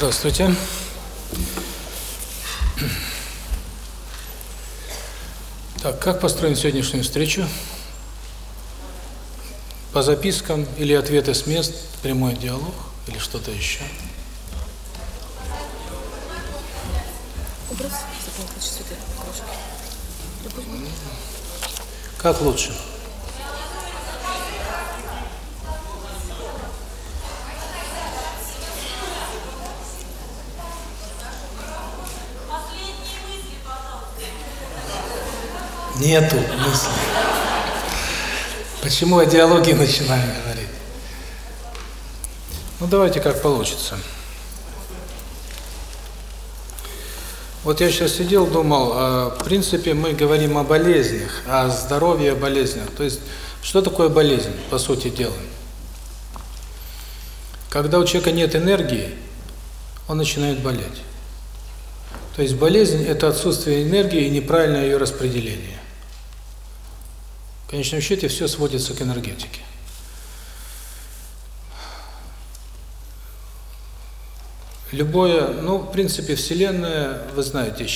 Здравствуйте. Так, как построить сегодняшнюю встречу? По запискам или ответы с мест, прямой диалог или что-то еще? Как лучше? Нету мысли. Почему о диалоге начинаем говорить? Ну, давайте как получится. Вот я сейчас сидел, думал, э, в принципе, мы говорим о болезнях, о здоровье, о болезнях. То есть, что такое болезнь, по сути дела? Когда у человека нет энергии, он начинает болеть. То есть болезнь – это отсутствие энергии и неправильное ее распределение. Конечном счете все сводится к энергетике. Любое, ну, в принципе, Вселенная, вы знаете,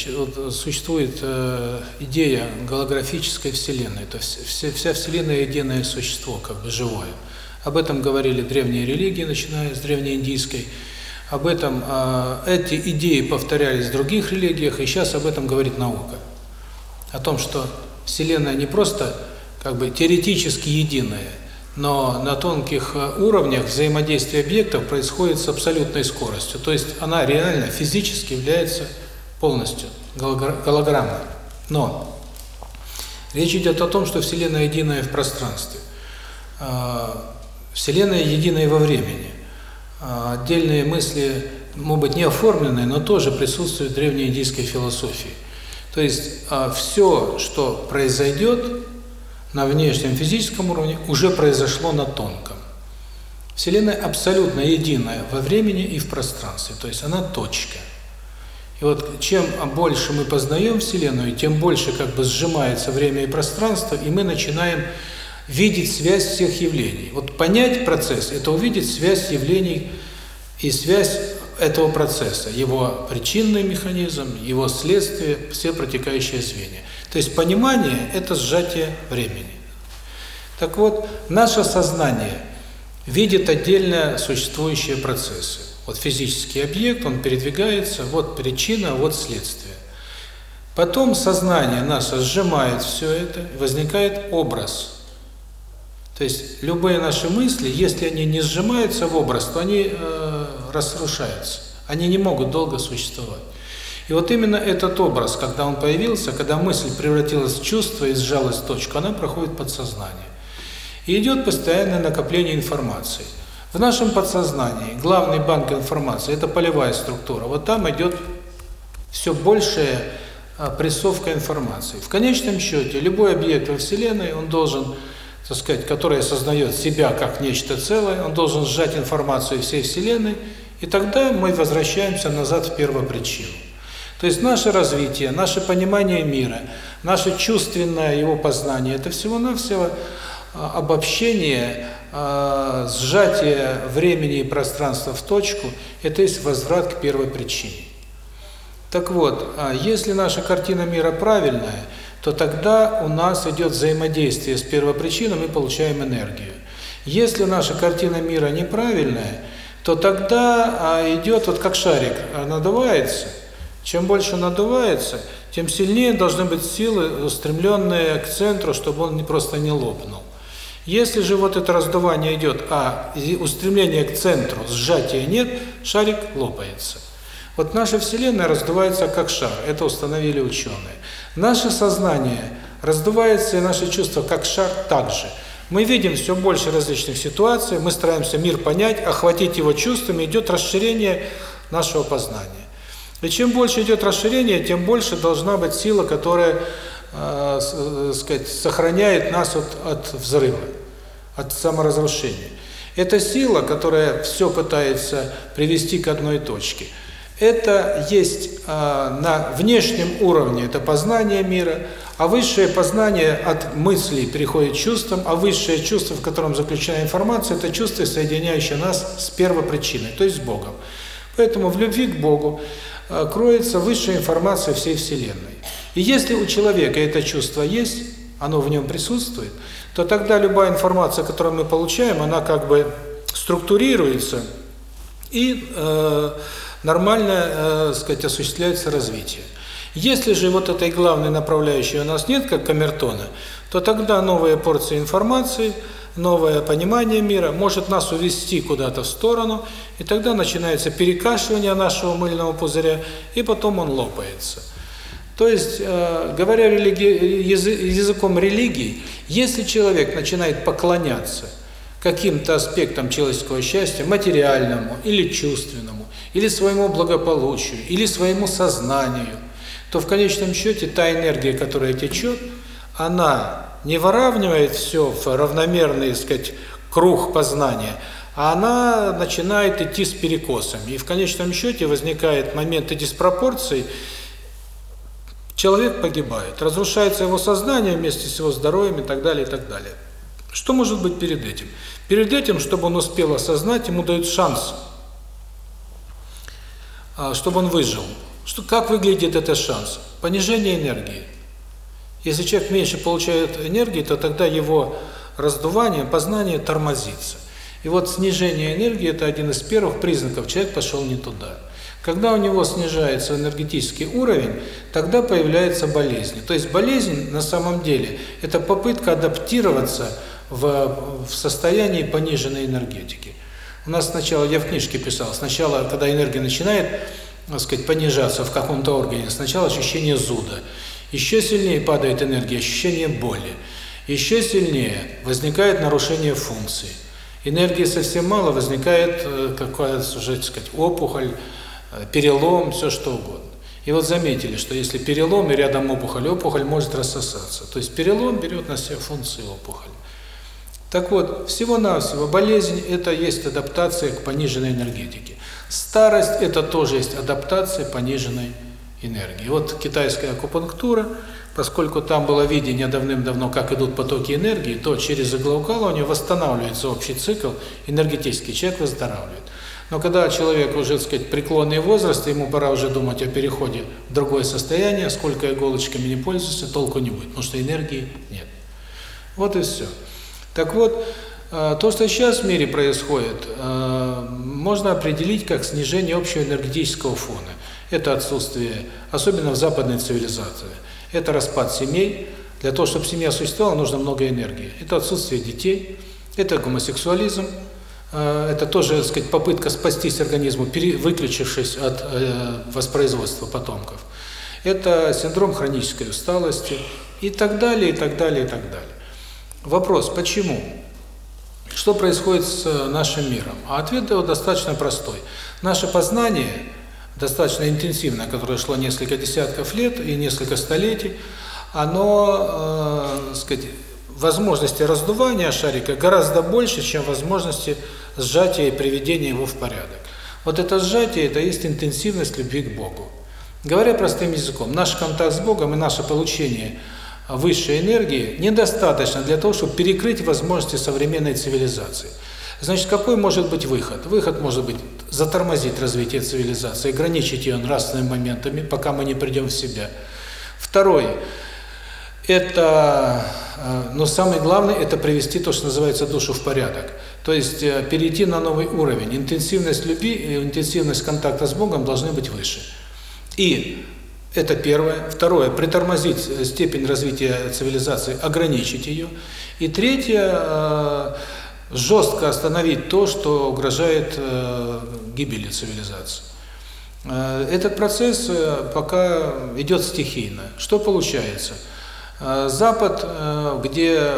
существует э, идея голографической Вселенной, то есть вся, вся Вселенная единое существо, как бы живое. Об этом говорили древние религии, начиная с древнеиндийской. Об этом э, эти идеи повторялись в других религиях, и сейчас об этом говорит наука. О том, что Вселенная не просто как бы теоретически единая, но на тонких э, уровнях взаимодействие объектов происходит с абсолютной скоростью. То есть она реально физически является полностью голограммой. Но речь идет о том, что Вселенная единая в пространстве. А, Вселенная единая во времени. А, отдельные мысли могут быть не оформленные, но тоже присутствуют в древней индийской философии. То есть а, все, что произойдет, на внешнем физическом уровне уже произошло на тонком. Вселенная абсолютно единая во времени и в пространстве, то есть она точка. И вот чем больше мы познаем Вселенную, тем больше как бы сжимается время и пространство, и мы начинаем видеть связь всех явлений. Вот понять процесс – это увидеть связь явлений и связь этого процесса, его причинный механизм, его следствие, все протекающие звенья. То есть понимание – это сжатие времени. Так вот, наше сознание видит отдельно существующие процессы. Вот физический объект, он передвигается, вот причина, вот следствие. Потом сознание наше сжимает все это, возникает образ. То есть любые наши мысли, если они не сжимаются в образ, то они э, разрушаются. Они не могут долго существовать. И вот именно этот образ, когда он появился, когда мысль превратилась в чувство и сжалась в точку, она проходит подсознание. И идет постоянное накопление информации. В нашем подсознании главный банк информации – это полевая структура. Вот там идет все большая а, прессовка информации. В конечном счете, любой объект во Вселенной, он должен, так сказать, который осознает себя как нечто целое, он должен сжать информацию всей Вселенной, и тогда мы возвращаемся назад в первопричину. То есть наше развитие, наше понимание мира, наше чувственное его познание – это всего-навсего а, обобщение, а, сжатие времени и пространства в точку – это есть возврат к первой причине. Так вот, а, если наша картина мира правильная, то тогда у нас идет взаимодействие с первопричиной, мы получаем энергию. Если наша картина мира неправильная, то тогда идет вот как шарик, надувается – чем больше надувается, тем сильнее должны быть силы, устремленные к центру, чтобы он не просто не лопнул. Если же вот это раздувание идет, а устремление к центру, сжатия нет, шарик лопается. Вот наша Вселенная раздувается как шар, это установили ученые. Наше сознание раздувается, и наши чувства как шар также. Мы видим все больше различных ситуаций, мы стараемся мир понять, охватить его чувствами, идет расширение нашего познания. И чем больше идет расширение, тем больше должна быть сила, которая, э, э, сказать, сохраняет нас от, от взрыва, от саморазрушения. Это сила, которая все пытается привести к одной точке. Это есть э, на внешнем уровне, это познание мира, а высшее познание от мыслей переходит к чувствам, а высшее чувство, в котором заключена информация, это чувство, соединяющее нас с первопричиной, то есть с Богом. Поэтому в любви к Богу кроется высшая информация всей Вселенной. И если у человека это чувство есть, оно в нем присутствует, то тогда любая информация, которую мы получаем, она как бы структурируется и э, нормально, э, сказать, осуществляется развитие. Если же вот этой главной направляющей у нас нет, как камертона, то тогда новая порция информации, новое понимание мира может нас увести куда-то в сторону, и тогда начинается перекашивание нашего мыльного пузыря, и потом он лопается. То есть, э, говоря языком религии, если человек начинает поклоняться каким-то аспектам человеческого счастья, материальному или чувственному, или своему благополучию, или своему сознанию, то в конечном счете та энергия, которая течет, она не выравнивает все в равномерный, так сказать, круг познания, а она начинает идти с перекосами. И в конечном счете возникает моменты диспропорций, человек погибает, разрушается его сознание вместе с его здоровьем и так далее, и так далее. Что может быть перед этим? Перед этим, чтобы он успел осознать, ему дают шанс, а, чтобы он выжил. Что, как выглядит этот шанс? Понижение энергии. Если человек меньше получает энергии, то тогда его раздувание, познание тормозится. И вот снижение энергии – это один из первых признаков, человек пошел не туда. Когда у него снижается энергетический уровень, тогда появляются болезни. То есть болезнь на самом деле – это попытка адаптироваться в, в состоянии пониженной энергетики. У нас сначала, я в книжке писал, сначала, когда энергия начинает так сказать, понижаться в каком-то органе. Сначала ощущение зуда. Еще сильнее падает энергия, ощущение боли. Еще сильнее возникает нарушение функций. Энергии совсем мало, возникает э, какая-то сказать, опухоль, э, перелом, все что угодно. И вот заметили, что если перелом и рядом опухоль, опухоль может рассосаться. То есть перелом берет на себя функции опухоли. Так вот, всего-навсего болезнь – это есть адаптация к пониженной энергетике. Старость – это тоже есть адаптация пониженной энергии. Вот китайская акупунктура, поскольку там было видение давным-давно, как идут потоки энергии, то через иглоукалывание восстанавливается общий цикл энергетический, человек выздоравливает. Но когда человек уже, так сказать, преклонный возраст, ему пора уже думать о переходе в другое состояние, сколько иголочками не пользуется, толку не будет, потому что энергии нет. Вот и все. Так вот, э, то, что сейчас в мире происходит, э, можно определить как снижение общего энергетического фона. Это отсутствие, особенно в западной цивилизации, это распад семей. Для того, чтобы семья существовала, нужно много энергии. Это отсутствие детей, это гомосексуализм, э, это тоже, так сказать, попытка спастись организму, выключившись от воспроизводства потомков. Это синдром хронической усталости и так далее, и так далее, и так далее. Вопрос, почему? Что происходит с э, нашим миром? А ответ его достаточно простой. Наше познание, достаточно интенсивное, которое шло несколько десятков лет и несколько столетий, оно, э, сказать, возможности раздувания шарика гораздо больше, чем возможности сжатия и приведения его в порядок. Вот это сжатие – это есть интенсивность любви к Богу. Говоря простым языком, наш контакт с Богом и наше получение – высшей энергии недостаточно для того, чтобы перекрыть возможности современной цивилизации. Значит, какой может быть выход? Выход может быть затормозить развитие цивилизации, ограничить ее нравственными моментами, пока мы не придем в себя. Второй – это, э, но самое главное, это привести то, что называется душу в порядок. То есть э, перейти на новый уровень. Интенсивность любви, интенсивность контакта с Богом должны быть выше. И это первое. Второе – притормозить э, степень развития цивилизации, ограничить ее. И третье жестко остановить то, что угрожает э, гибели цивилизации. Этот процесс пока идет стихийно. Что получается? Запад, где...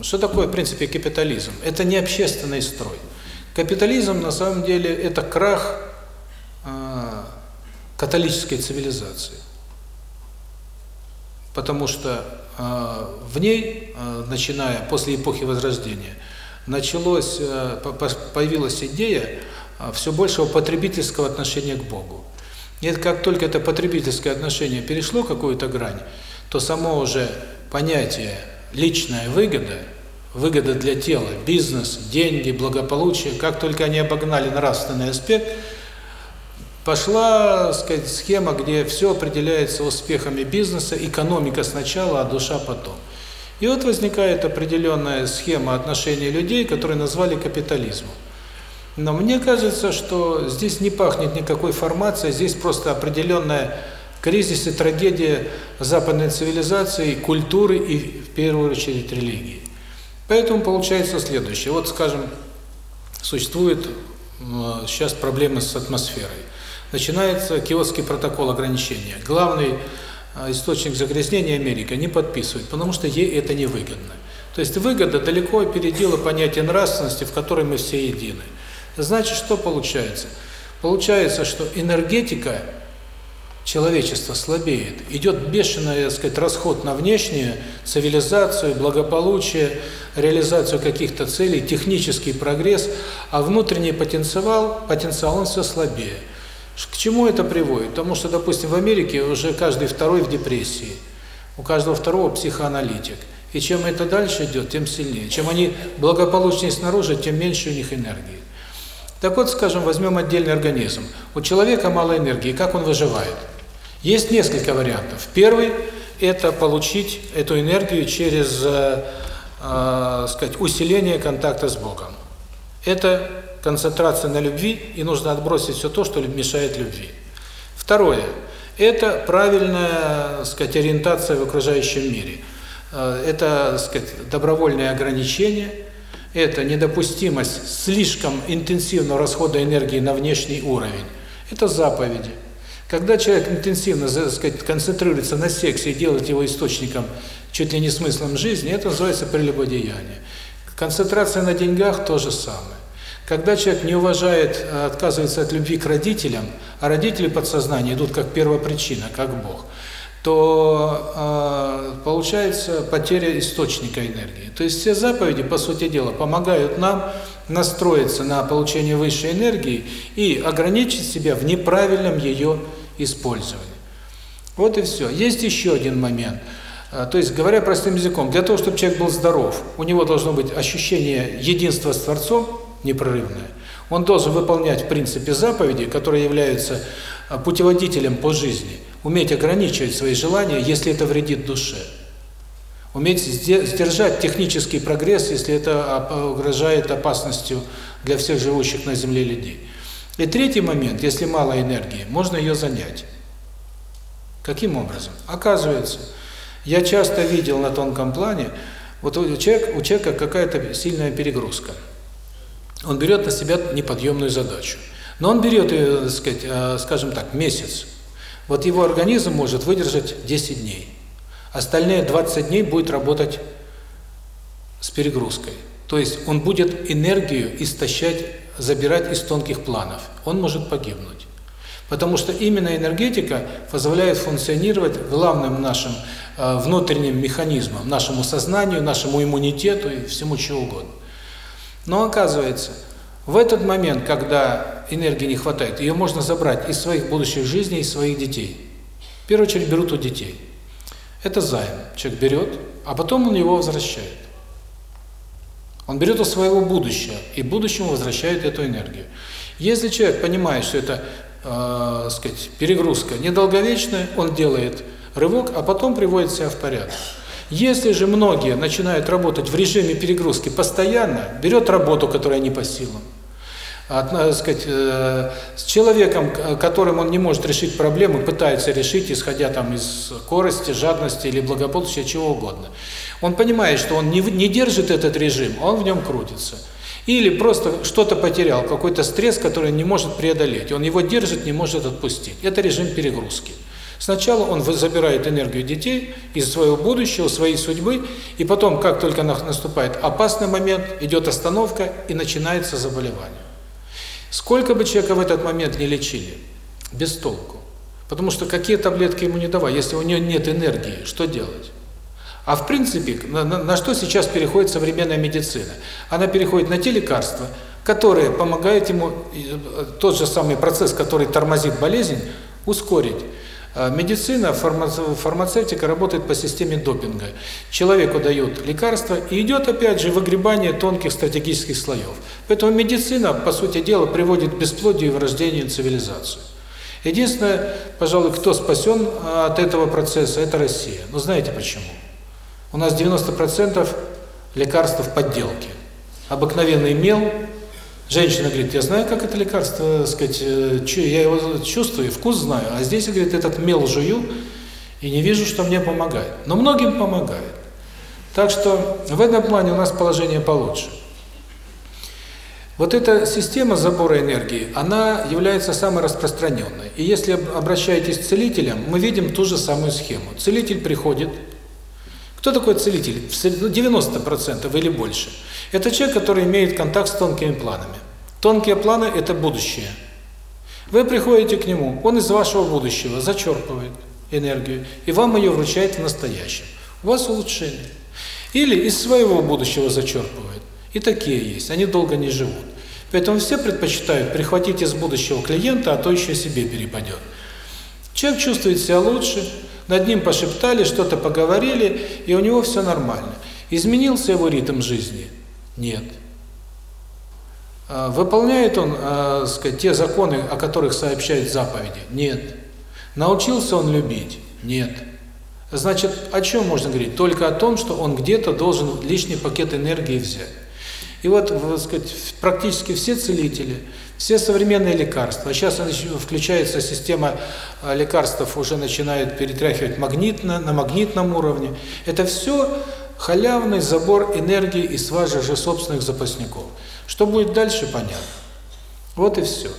Что такое, в принципе, капитализм? Это не общественный строй. Капитализм, на самом деле, это крах католической цивилизации потому что э, в ней, э, начиная после эпохи Возрождения, началось, э, появилась идея э, все большего потребительского отношения к Богу. И как только это потребительское отношение перешло какую-то грань, то само уже понятие личная выгода, выгода для тела, бизнес, деньги, благополучие, как только они обогнали нравственный аспект, пошла, сказать, схема, где все определяется успехами бизнеса, экономика сначала, а душа потом. И вот возникает определенная схема отношений людей, которые назвали капитализмом. Но мне кажется, что здесь не пахнет никакой формацией, здесь просто определенная кризис и трагедия западной цивилизации, культуры и, в первую очередь, религии. Поэтому получается следующее. Вот, скажем, существует сейчас проблемы с атмосферой. Начинается Киотский протокол ограничения. Главный источник загрязнения Америка не подписывает, потому что ей это не выгодно. То есть выгода далеко опередила понятие нравственности, в которой мы все едины. Значит, что получается? Получается, что энергетика человечества слабеет. Идет бешеный, так сказать, расход на внешнюю цивилизацию, благополучие, реализацию каких-то целей, технический прогресс, а внутренний потенциал, потенциал он все слабее. К чему это приводит? Потому что, допустим, в Америке уже каждый второй в депрессии, у каждого второго психоаналитик. И чем это дальше идет, тем сильнее. Чем они благополучнее снаружи, тем меньше у них энергии. Так вот, скажем, возьмем отдельный организм. У человека мало энергии, как он выживает? Есть несколько вариантов. Первый – это получить эту энергию через, э, э, сказать, усиление контакта с Богом. Это концентрация на любви, и нужно отбросить все то, что мешает любви. Второе – это правильная, сказать, ориентация в окружающем мире. Э, это, сказать, добровольное ограничение, это недопустимость слишком интенсивного расхода энергии на внешний уровень. Это заповеди. Когда человек интенсивно, так сказать, концентрируется на сексе и делает его источником чуть ли не смыслом жизни, это называется прелюбодеяние. Концентрация на деньгах – то же самое. Когда человек не уважает, а отказывается от любви к родителям, а родители подсознания идут как первопричина, как Бог, то э, получается потеря источника энергии. То есть все заповеди, по сути дела, помогают нам настроиться на получение высшей энергии и ограничить себя в неправильном ее использовании. Вот и все. Есть еще один момент. То есть, говоря простым языком, для того, чтобы человек был здоров, у него должно быть ощущение единства с Творцом, непрерывное. Он должен выполнять в принципе заповеди, которые являются а, путеводителем по жизни, уметь ограничивать свои желания, если это вредит душе. Уметь сдержать технический прогресс, если это угрожает опасностью для всех живущих на Земле людей. И третий момент, если мало энергии, можно ее занять. Каким образом? Оказывается, я часто видел на тонком плане, вот у человека, у человека какая-то сильная перегрузка. Он берет на себя неподъемную задачу. Но он берет ее, сказать, э, скажем так, месяц. Вот его организм может выдержать 10 дней. Остальные 20 дней будет работать с перегрузкой. То есть он будет энергию истощать, забирать из тонких планов. Он может погибнуть. Потому что именно энергетика позволяет функционировать главным нашим э, внутренним механизмом, нашему сознанию, нашему иммунитету и всему чего угодно. Но оказывается, в этот момент, когда энергии не хватает, ее можно забрать из своих будущих жизней, из своих детей. В первую очередь берут у детей. Это займ. Человек берет, а потом он его возвращает. Он берет у своего будущего, и будущему возвращает эту энергию. Если человек понимает, что это, э, сказать, перегрузка недолговечная, он делает рывок, а потом приводит себя в порядок. Если же многие начинают работать в режиме перегрузки постоянно, берет работу, которая не по силам, от, сказать, э, с человеком, которым он не может решить проблемы, пытается решить, исходя там из скорости, жадности или благополучия, чего угодно. Он понимает, что он не, не держит этот режим, он в нем крутится. Или просто что-то потерял, какой-то стресс, который не может преодолеть. Он его держит, не может отпустить. Это режим перегрузки. Сначала он забирает энергию детей из своего будущего, своей судьбы, и потом, как только наступает опасный момент, идет остановка и начинается заболевание. Сколько бы человека в этот момент не лечили, без толку. Потому что какие таблетки ему не давай, если у него нет энергии, что делать? А в принципе, на, на, на что сейчас переходит современная медицина? Она переходит на те лекарства, которые помогают ему э, тот же самый процесс, который тормозит болезнь, ускорить. А медицина, фармацевтика работает по системе допинга. Человеку дают лекарства, и идет опять же выгребание тонких стратегических слоев. Поэтому медицина, по сути дела, приводит к бесплодию и врождению цивилизации. Единственное, пожалуй, кто спасен от этого процесса, это Россия. Но знаете почему? У нас 90% лекарств подделки. Обыкновенный мел. Женщина говорит, я знаю, как это лекарство, сказать, э, я его чувствую, вкус знаю. А здесь, говорит, этот мел жую и не вижу, что мне помогает. Но многим помогает. Так что в этом плане у нас положение получше. Вот эта система забора энергии, она является самой распространенной. И если обращаетесь к целителям, мы видим ту же самую схему. Целитель приходит. Кто такой целитель? 90% ну, или больше. Это человек, который имеет контакт с тонкими планами. Тонкие планы – это будущее. Вы приходите к нему, он из вашего будущего зачерпывает энергию, и вам ее вручает в настоящем. У вас улучшение. Или из своего будущего зачерпывает. И такие есть, они долго не живут. Поэтому все предпочитают прихватить из будущего клиента, а то еще себе перепадет. Человек чувствует себя лучше, над ним пошептали, что-то поговорили, и у него все нормально. Изменился его ритм жизни? Нет. А, выполняет он, э, сказать, те законы, о которых сообщают заповеди? Нет. Научился он любить? Нет. Значит, о чем можно говорить? Только о том, что он где-то должен лишний пакет энергии взять. И вот, так сказать, практически все целители, все современные лекарства, а сейчас включается система а, лекарств, уже начинает перетряхивать магнитно, на магнитном уровне. Это все халявный забор энергии из ваших же собственных запасников. Что будет дальше, понятно. Вот и все.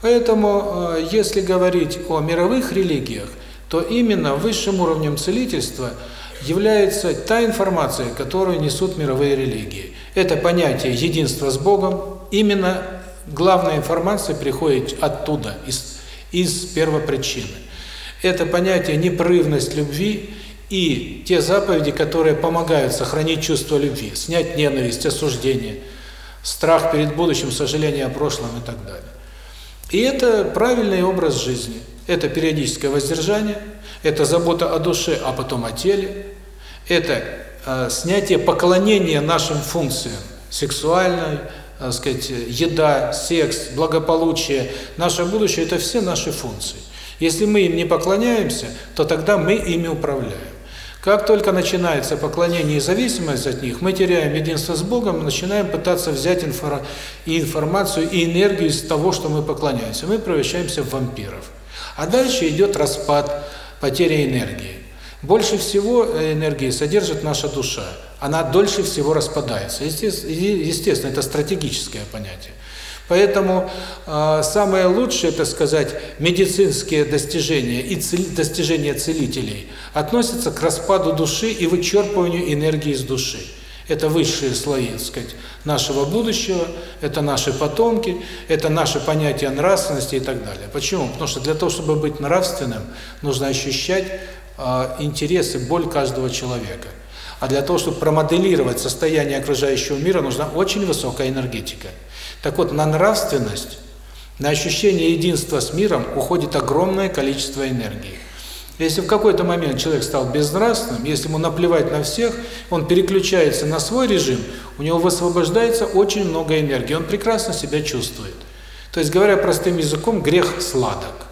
Поэтому, а, если говорить о мировых религиях, то именно высшим уровнем целительства – является та информация, которую несут мировые религии. Это понятие единства с Богом, именно главная информация приходит оттуда, из, из первопричины. Это понятие непрерывность любви и те заповеди, которые помогают сохранить чувство любви, снять ненависть, осуждение, страх перед будущим, сожаление о прошлом и так далее. И это правильный образ жизни. Это периодическое воздержание, это забота о душе, а потом о теле, это э, снятие поклонения нашим функциям, сексуальной, так сказать, еда, секс, благополучие, наше будущее – это все наши функции. Если мы им не поклоняемся, то тогда мы ими управляем. Как только начинается поклонение и зависимость от них, мы теряем единство с Богом, начинаем пытаться взять инфор... и информацию, и энергию из того, что мы поклоняемся. Мы превращаемся в вампиров. А дальше идет распад, потеря энергии. Больше всего э, энергии содержит наша душа. Она дольше всего распадается. Естественно, это стратегическое понятие. Поэтому э, самое лучшее, это сказать, медицинские достижения и достижения целителей относятся к распаду души и вычерпыванию энергии из души. Это высшие слои, так сказать, нашего будущего, это наши потомки, это наше понятие нравственности и так далее. Почему? Потому что для того, чтобы быть нравственным, нужно ощущать интересы, боль каждого человека. А для того, чтобы промоделировать состояние окружающего мира, нужна очень высокая энергетика. Так вот, на нравственность, на ощущение единства с миром уходит огромное количество энергии. Если в какой-то момент человек стал безнравственным, если ему наплевать на всех, он переключается на свой режим, у него высвобождается очень много энергии, он прекрасно себя чувствует. То есть, говоря простым языком, грех сладок.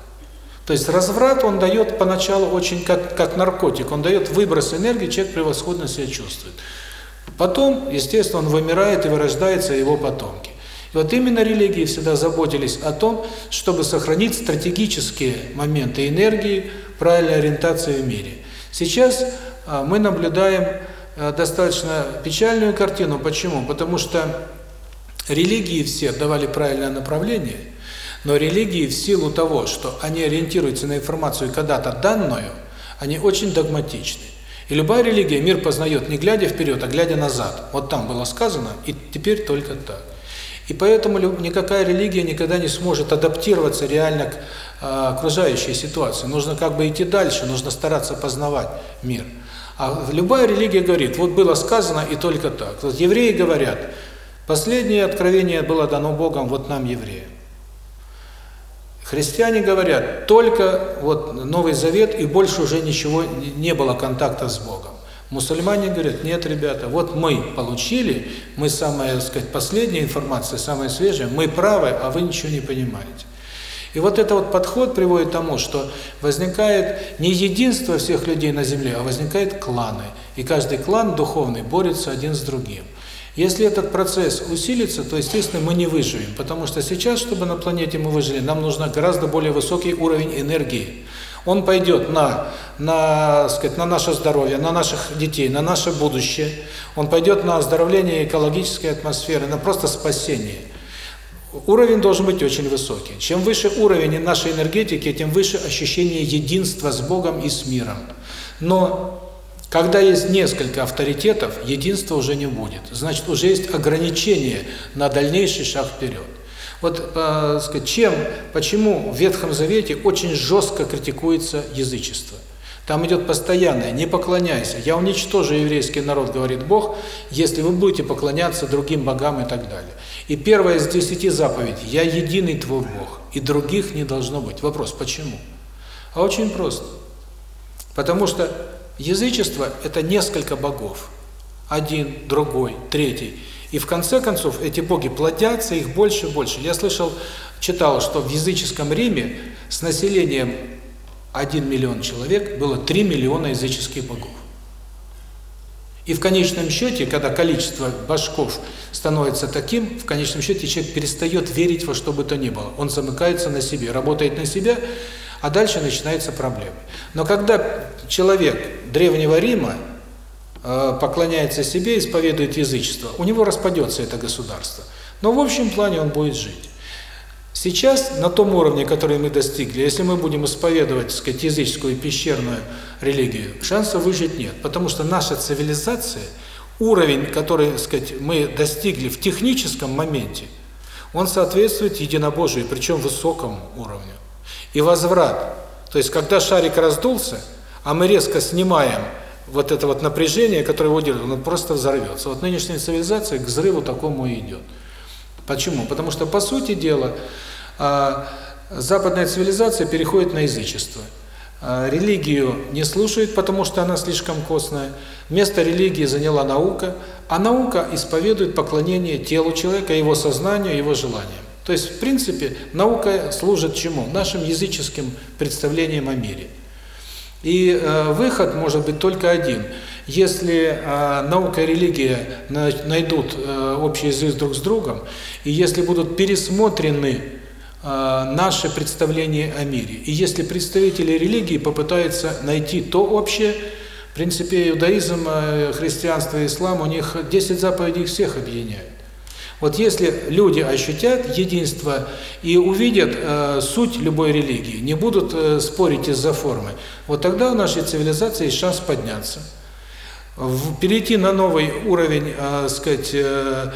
То есть разврат, он дает поначалу очень как, как наркотик, он дает выброс энергии, человек превосходно себя чувствует. Потом, естественно, он вымирает и вырождается его потомки. И вот именно религии всегда заботились о том, чтобы сохранить стратегические моменты энергии, правильной ориентации в мире. Сейчас а, мы наблюдаем а, достаточно печальную картину. Почему? Потому что религии все давали правильное направление – но религии в силу того, что они ориентируются на информацию когда-то данную, они очень догматичны. И любая религия мир познает не глядя вперед, а глядя назад. Вот там было сказано, и теперь только так. И поэтому никакая религия никогда не сможет адаптироваться реально к э, окружающей ситуации. Нужно как бы идти дальше, нужно стараться познавать мир. А любая религия говорит, вот было сказано и только так. Вот евреи говорят, последнее откровение было дано Богом вот нам, евреям. Христиане говорят, только вот Новый Завет и больше уже ничего не было контакта с Богом. Мусульмане говорят, нет, ребята, вот мы получили, мы самая, так сказать, последняя информация, самая свежая, мы правы, а вы ничего не понимаете. И вот этот вот подход приводит к тому, что возникает не единство всех людей на Земле, а возникают кланы. И каждый клан духовный борется один с другим. Если этот процесс усилится, то, естественно, мы не выживем, потому что сейчас, чтобы на планете мы выжили, нам нужно гораздо более высокий уровень энергии. Он пойдет на, на, сказать, на наше здоровье, на наших детей, на наше будущее. Он пойдет на оздоровление экологической атмосферы, на просто спасение. Уровень должен быть очень высокий. Чем выше уровень нашей энергетики, тем выше ощущение единства с Богом и с миром. Но когда есть несколько авторитетов, единства уже не будет. Значит, уже есть ограничение на дальнейший шаг вперед. Вот, э, сказать, чем, почему в Ветхом Завете очень жестко критикуется язычество? Там идет постоянное «не поклоняйся». «Я уничтожу еврейский народ», говорит Бог, если вы будете поклоняться другим богам и так далее. И первое из десяти заповедей «Я единый твой Бог, и других не должно быть». Вопрос, почему? А очень просто. Потому что Язычество – это несколько богов. Один, другой, третий. И в конце концов эти боги плодятся, их больше и больше. Я слышал, читал, что в языческом Риме с населением 1 миллион человек было 3 миллиона языческих богов. И в конечном счете, когда количество башков становится таким, в конечном счете человек перестает верить во что бы то ни было. Он замыкается на себе, работает на себя, а дальше начинаются проблемы. Но когда человек Древнего Рима э, поклоняется себе, исповедует язычество, у него распадется это государство. Но в общем плане он будет жить. Сейчас, на том уровне, который мы достигли, если мы будем исповедовать, так сказать, языческую пещерную религию, шансов выжить нет. Потому что наша цивилизация, уровень, который, так сказать, мы достигли в техническом моменте, он соответствует единобожию, причем высокому уровню. И возврат, то есть когда шарик раздулся, а мы резко снимаем вот это вот напряжение, которое его держит, он просто взорвется. Вот нынешняя цивилизация к взрыву такому и идет. Почему? Потому что, по сути дела, а, западная цивилизация переходит на язычество. А, религию не слушает, потому что она слишком костная. Место религии заняла наука, а наука исповедует поклонение телу человека, его сознанию, его желаниям. То есть, в принципе, наука служит чему? Нашим языческим представлениям о мире. И э, выход может быть только один. Если э, наука и религия на, найдут э, общий язык друг с другом, и если будут пересмотрены э, наши представления о мире, и если представители религии попытаются найти то общее, в принципе, иудаизм, э, христианство ислам, у них 10 заповедей всех объединяют. Вот если люди ощутят единство и увидят э, суть любой религии, не будут э, спорить из-за формы, вот тогда у нашей цивилизации есть шанс подняться. В, перейти на новый уровень, э, сказать, э,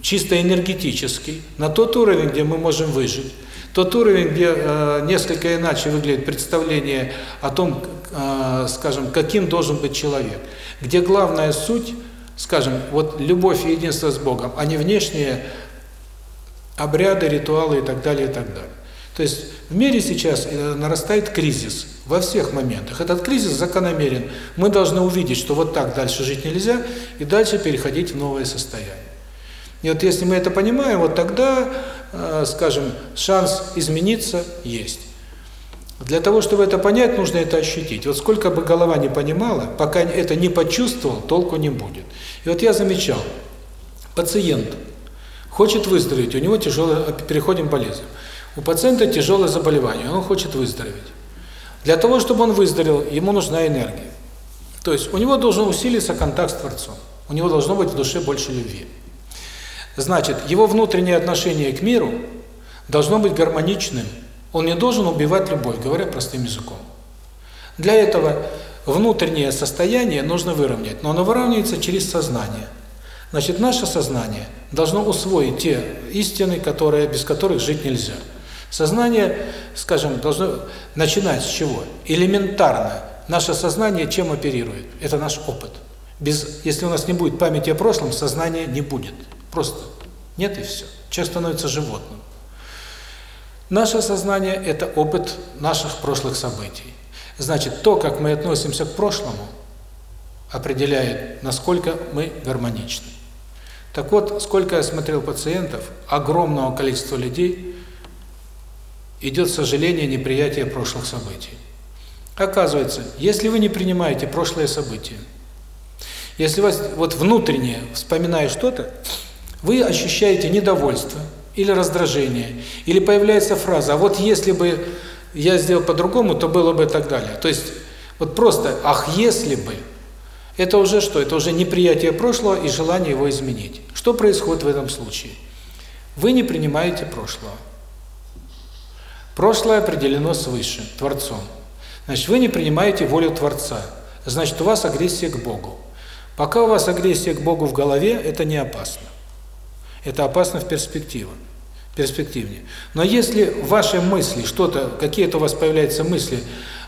чисто энергетический, на тот уровень, где мы можем выжить. Тот уровень, где э, несколько иначе выглядит представление о том, э, скажем, каким должен быть человек, где главная суть – скажем, вот любовь и единство с Богом, а не внешние обряды, ритуалы и так далее, и так далее. То есть в мире сейчас э, нарастает кризис во всех моментах. Этот кризис закономерен. Мы должны увидеть, что вот так дальше жить нельзя, и дальше переходить в новое состояние. И вот если мы это понимаем, вот тогда, э, скажем, шанс измениться есть. Для того, чтобы это понять, нужно это ощутить. Вот сколько бы голова не понимала, пока это не почувствовал, толку не будет. И вот я замечал, пациент хочет выздороветь, у него тяжелое, переходим к болезнь. У пациента тяжелое заболевание, он хочет выздороветь. Для того, чтобы он выздоровел, ему нужна энергия. То есть у него должен усилиться контакт с Творцом. У него должно быть в душе больше любви. Значит, его внутреннее отношение к миру должно быть гармоничным, он не должен убивать любовь, говоря простым языком. Для этого внутреннее состояние нужно выровнять, но оно выравнивается через сознание. Значит, наше сознание должно усвоить те истины, которые, без которых жить нельзя. Сознание, скажем, должно начинать с чего? Элементарно. Наше сознание чем оперирует? Это наш опыт. Без, если у нас не будет памяти о прошлом, сознания не будет. Просто нет и все. Человек становится животным. Наше сознание – это опыт наших прошлых событий. Значит, то, как мы относимся к прошлому, определяет, насколько мы гармоничны. Так вот, сколько я смотрел пациентов, огромного количества людей, идет сожаление, неприятие прошлых событий. Оказывается, если вы не принимаете прошлое событие, если вас вот внутренне, вспоминая что-то, вы ощущаете недовольство или раздражение, или появляется фраза, а вот если бы я сделал по-другому, то было бы так далее. То есть вот просто «ах, если бы» – это уже что? Это уже неприятие прошлого и желание его изменить. Что происходит в этом случае? Вы не принимаете прошлого. Прошлое определено свыше, Творцом. Значит, вы не принимаете волю Творца. Значит, у вас агрессия к Богу. Пока у вас агрессия к Богу в голове, это не опасно. Это опасно в перспективе. Перспективнее. Но если ваши мысли, что-то, какие-то у вас появляются мысли,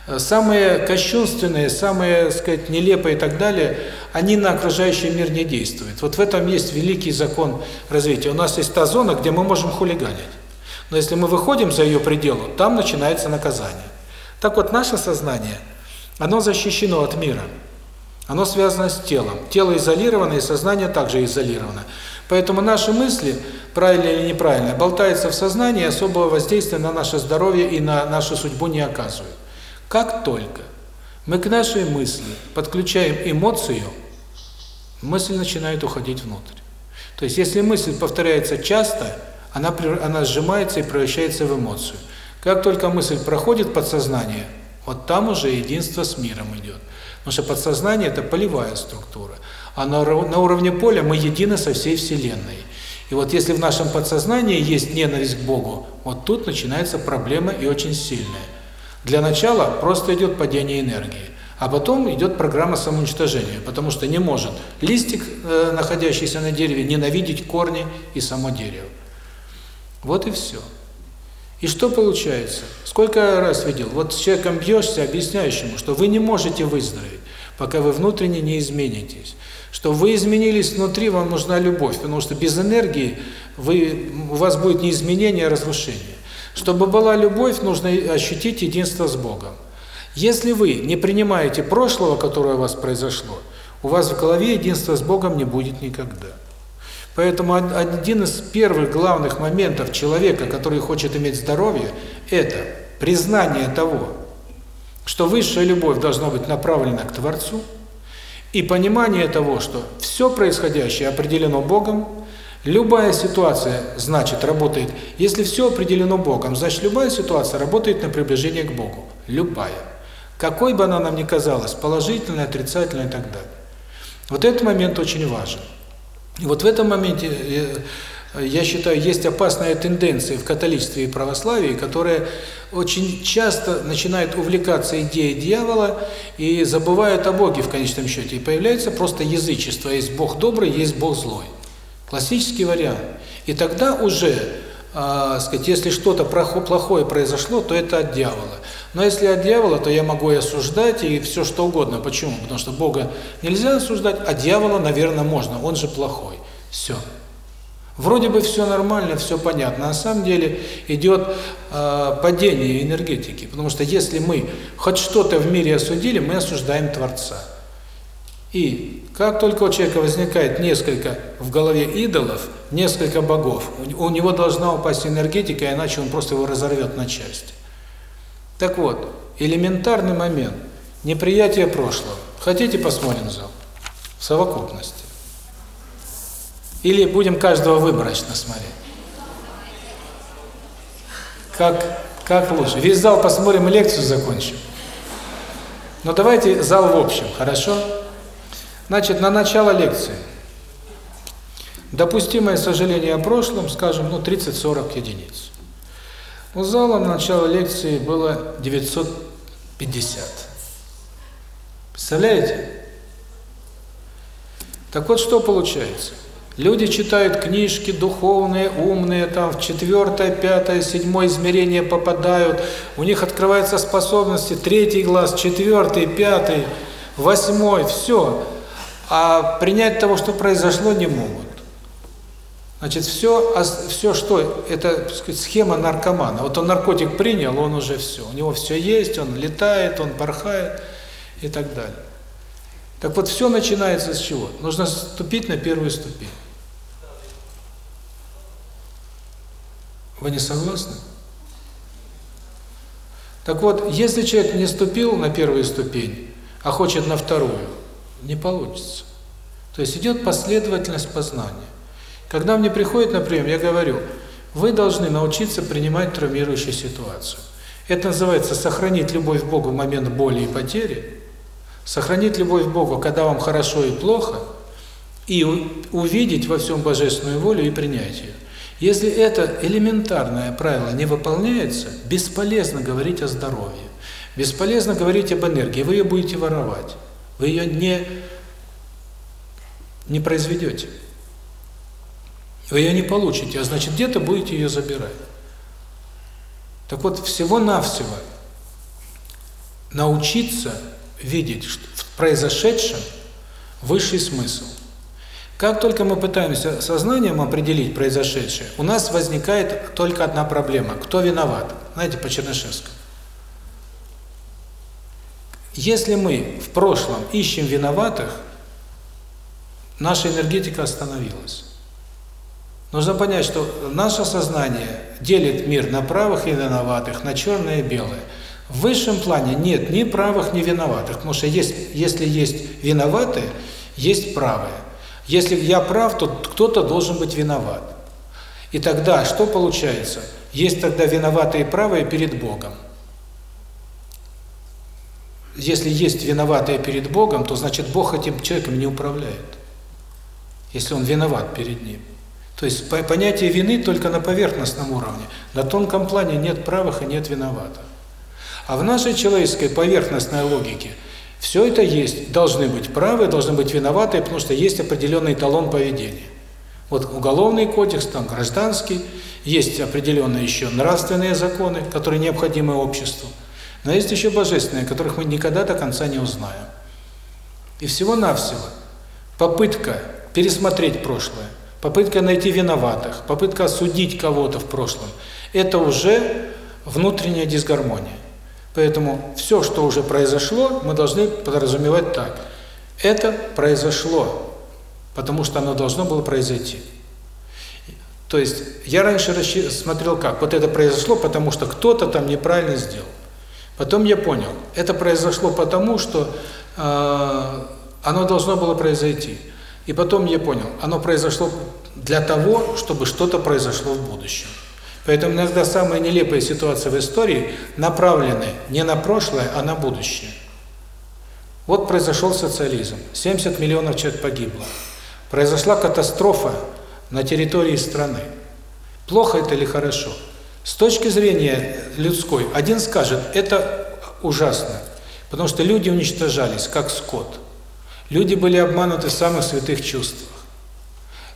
э, самые кощунственные, самые, так сказать, нелепые и так далее, они на окружающий мир не действуют. Вот в этом есть великий закон развития. У нас есть та зона, где мы можем хулиганить. Но если мы выходим за ее пределы, там начинается наказание. Так вот, наше сознание, оно защищено от мира. Оно связано с телом. Тело изолировано, и сознание также изолировано. Поэтому наши мысли, правильно или неправильно, болтаются в сознании, особого воздействия на наше здоровье и на нашу судьбу не оказывают. Как только мы к нашей мысли подключаем эмоцию, мысль начинает уходить внутрь. То есть, если мысль повторяется часто, она, она сжимается и превращается в эмоцию. Как только мысль проходит подсознание, вот там уже единство с миром идет. Потому что подсознание – это полевая структура. А на, уровне поля мы едины со всей Вселенной. И вот если в нашем подсознании есть ненависть к Богу, вот тут начинается проблема и очень сильная. Для начала просто идет падение энергии. А потом идет программа самоуничтожения, потому что не может листик, э, находящийся на дереве, ненавидеть корни и само дерево. Вот и все. И что получается? Сколько я раз видел, вот с человеком бьешься, объясняешь ему, что вы не можете выздороветь, пока вы внутренне не изменитесь. Что вы изменились внутри, вам нужна любовь, потому что без энергии вы, у вас будет не изменение, а разрушение. Чтобы была любовь, нужно ощутить единство с Богом. Если вы не принимаете прошлого, которое у вас произошло, у вас в голове единства с Богом не будет никогда. Поэтому один из первых главных моментов человека, который хочет иметь здоровье, это признание того, что высшая любовь должна быть направлена к Творцу, и понимание того, что все происходящее определено Богом, любая ситуация, значит, работает, если все определено Богом, значит, любая ситуация работает на приближение к Богу. Любая. Какой бы она нам ни казалась, положительная, отрицательная и так далее. Вот этот момент очень важен. И вот в этом моменте, э, я считаю, есть опасная тенденция в католичестве и православии, которая очень часто начинает увлекаться идеей дьявола и забывают о Боге в конечном счете. И появляется просто язычество. Есть Бог добрый, есть Бог злой. Классический вариант. И тогда уже, э, сказать, если что-то плохое произошло, то это от дьявола. Но если от дьявола, то я могу и осуждать, и все что угодно. Почему? Потому что Бога нельзя осуждать, а дьявола, наверное, можно, он же плохой. Все. Вроде бы все нормально, все понятно. На самом деле идет э, падение энергетики. Потому что если мы хоть что-то в мире осудили, мы осуждаем Творца. И как только у человека возникает несколько в голове идолов, несколько богов, у него должна упасть энергетика, иначе он просто его разорвет на части. Так вот, элементарный момент – неприятие прошлого. Хотите, посмотрим зал? В совокупности. Или будем каждого выборочно смотреть? Как, как лучше? Весь зал посмотрим лекцию закончим. Но давайте зал в общем, хорошо? Значит, на начало лекции. Допустимое сожаление о прошлом, скажем, ну, 30-40 единиц. У зала на начало лекции было 950. Представляете? Так вот, что получается? Люди читают книжки духовные, умные, там в четвертое, пятое, седьмое измерение попадают, у них открываются способности, третий глаз, четвертый, пятый, восьмой, все. А принять того, что произошло, не могут. Значит, все, все что, это сказать, схема наркомана. Вот он наркотик принял, он уже все. У него все есть, он летает, он порхает и так далее. Так вот, все начинается с чего? Нужно ступить на первую ступень. Вы не согласны? Так вот, если человек не ступил на первую ступень, а хочет на вторую, не получится. То есть идет последовательность познания. Когда мне приходит на прием, я говорю, вы должны научиться принимать травмирующую ситуацию. Это называется сохранить любовь к Богу в момент боли и потери, сохранить любовь к Богу, когда вам хорошо и плохо, и увидеть во всем божественную волю и принять ее. Если это элементарное правило не выполняется, бесполезно говорить о здоровье, бесполезно говорить об энергии, вы ее будете воровать, вы ее не, не произведете. Вы ее не получите, а значит где-то будете ее забирать. Так вот, всего-навсего научиться видеть в произошедшем высший смысл. Как только мы пытаемся сознанием определить произошедшее, у нас возникает только одна проблема. Кто виноват? Знаете, по Чернышевскому. Если мы в прошлом ищем виноватых, наша энергетика остановилась. Нужно понять, что наше сознание делит мир на правых и виноватых, на черное и белое. В высшем плане нет ни правых, ни виноватых, потому что есть, если есть виноватые, есть правые. Если я прав, то кто-то должен быть виноват. И тогда что получается? Есть тогда виноватые правые перед Богом. Если есть виноватые перед Богом, то значит Бог этим человеком не управляет. Если он виноват перед ним. То есть понятие вины только на поверхностном уровне. На тонком плане нет правых и нет виноватых. А в нашей человеческой поверхностной логике все это есть. Должны быть правы, должны быть виноваты, потому что есть определенный эталон поведения. Вот уголовный кодекс, там гражданский, есть определенные еще нравственные законы, которые необходимы обществу. Но есть еще божественные, которых мы никогда до конца не узнаем. И всего-навсего попытка пересмотреть прошлое – попытка найти виноватых, попытка осудить кого-то в прошлом – это уже внутренняя дисгармония. Поэтому все, что уже произошло, мы должны подразумевать так. Это произошло, потому что оно должно было произойти. То есть я раньше смотрел как, вот это произошло, потому что кто-то там неправильно сделал. Потом я понял, это произошло потому, что э, оно должно было произойти. И потом я понял, оно произошло для того, чтобы что-то произошло в будущем. Поэтому иногда самые нелепые ситуации в истории направлены не на прошлое, а на будущее. Вот произошел социализм, 70 миллионов человек погибло. Произошла катастрофа на территории страны. Плохо это или хорошо? С точки зрения людской, один скажет, это ужасно, потому что люди уничтожались, как скот. Люди были обмануты в самых святых чувствах.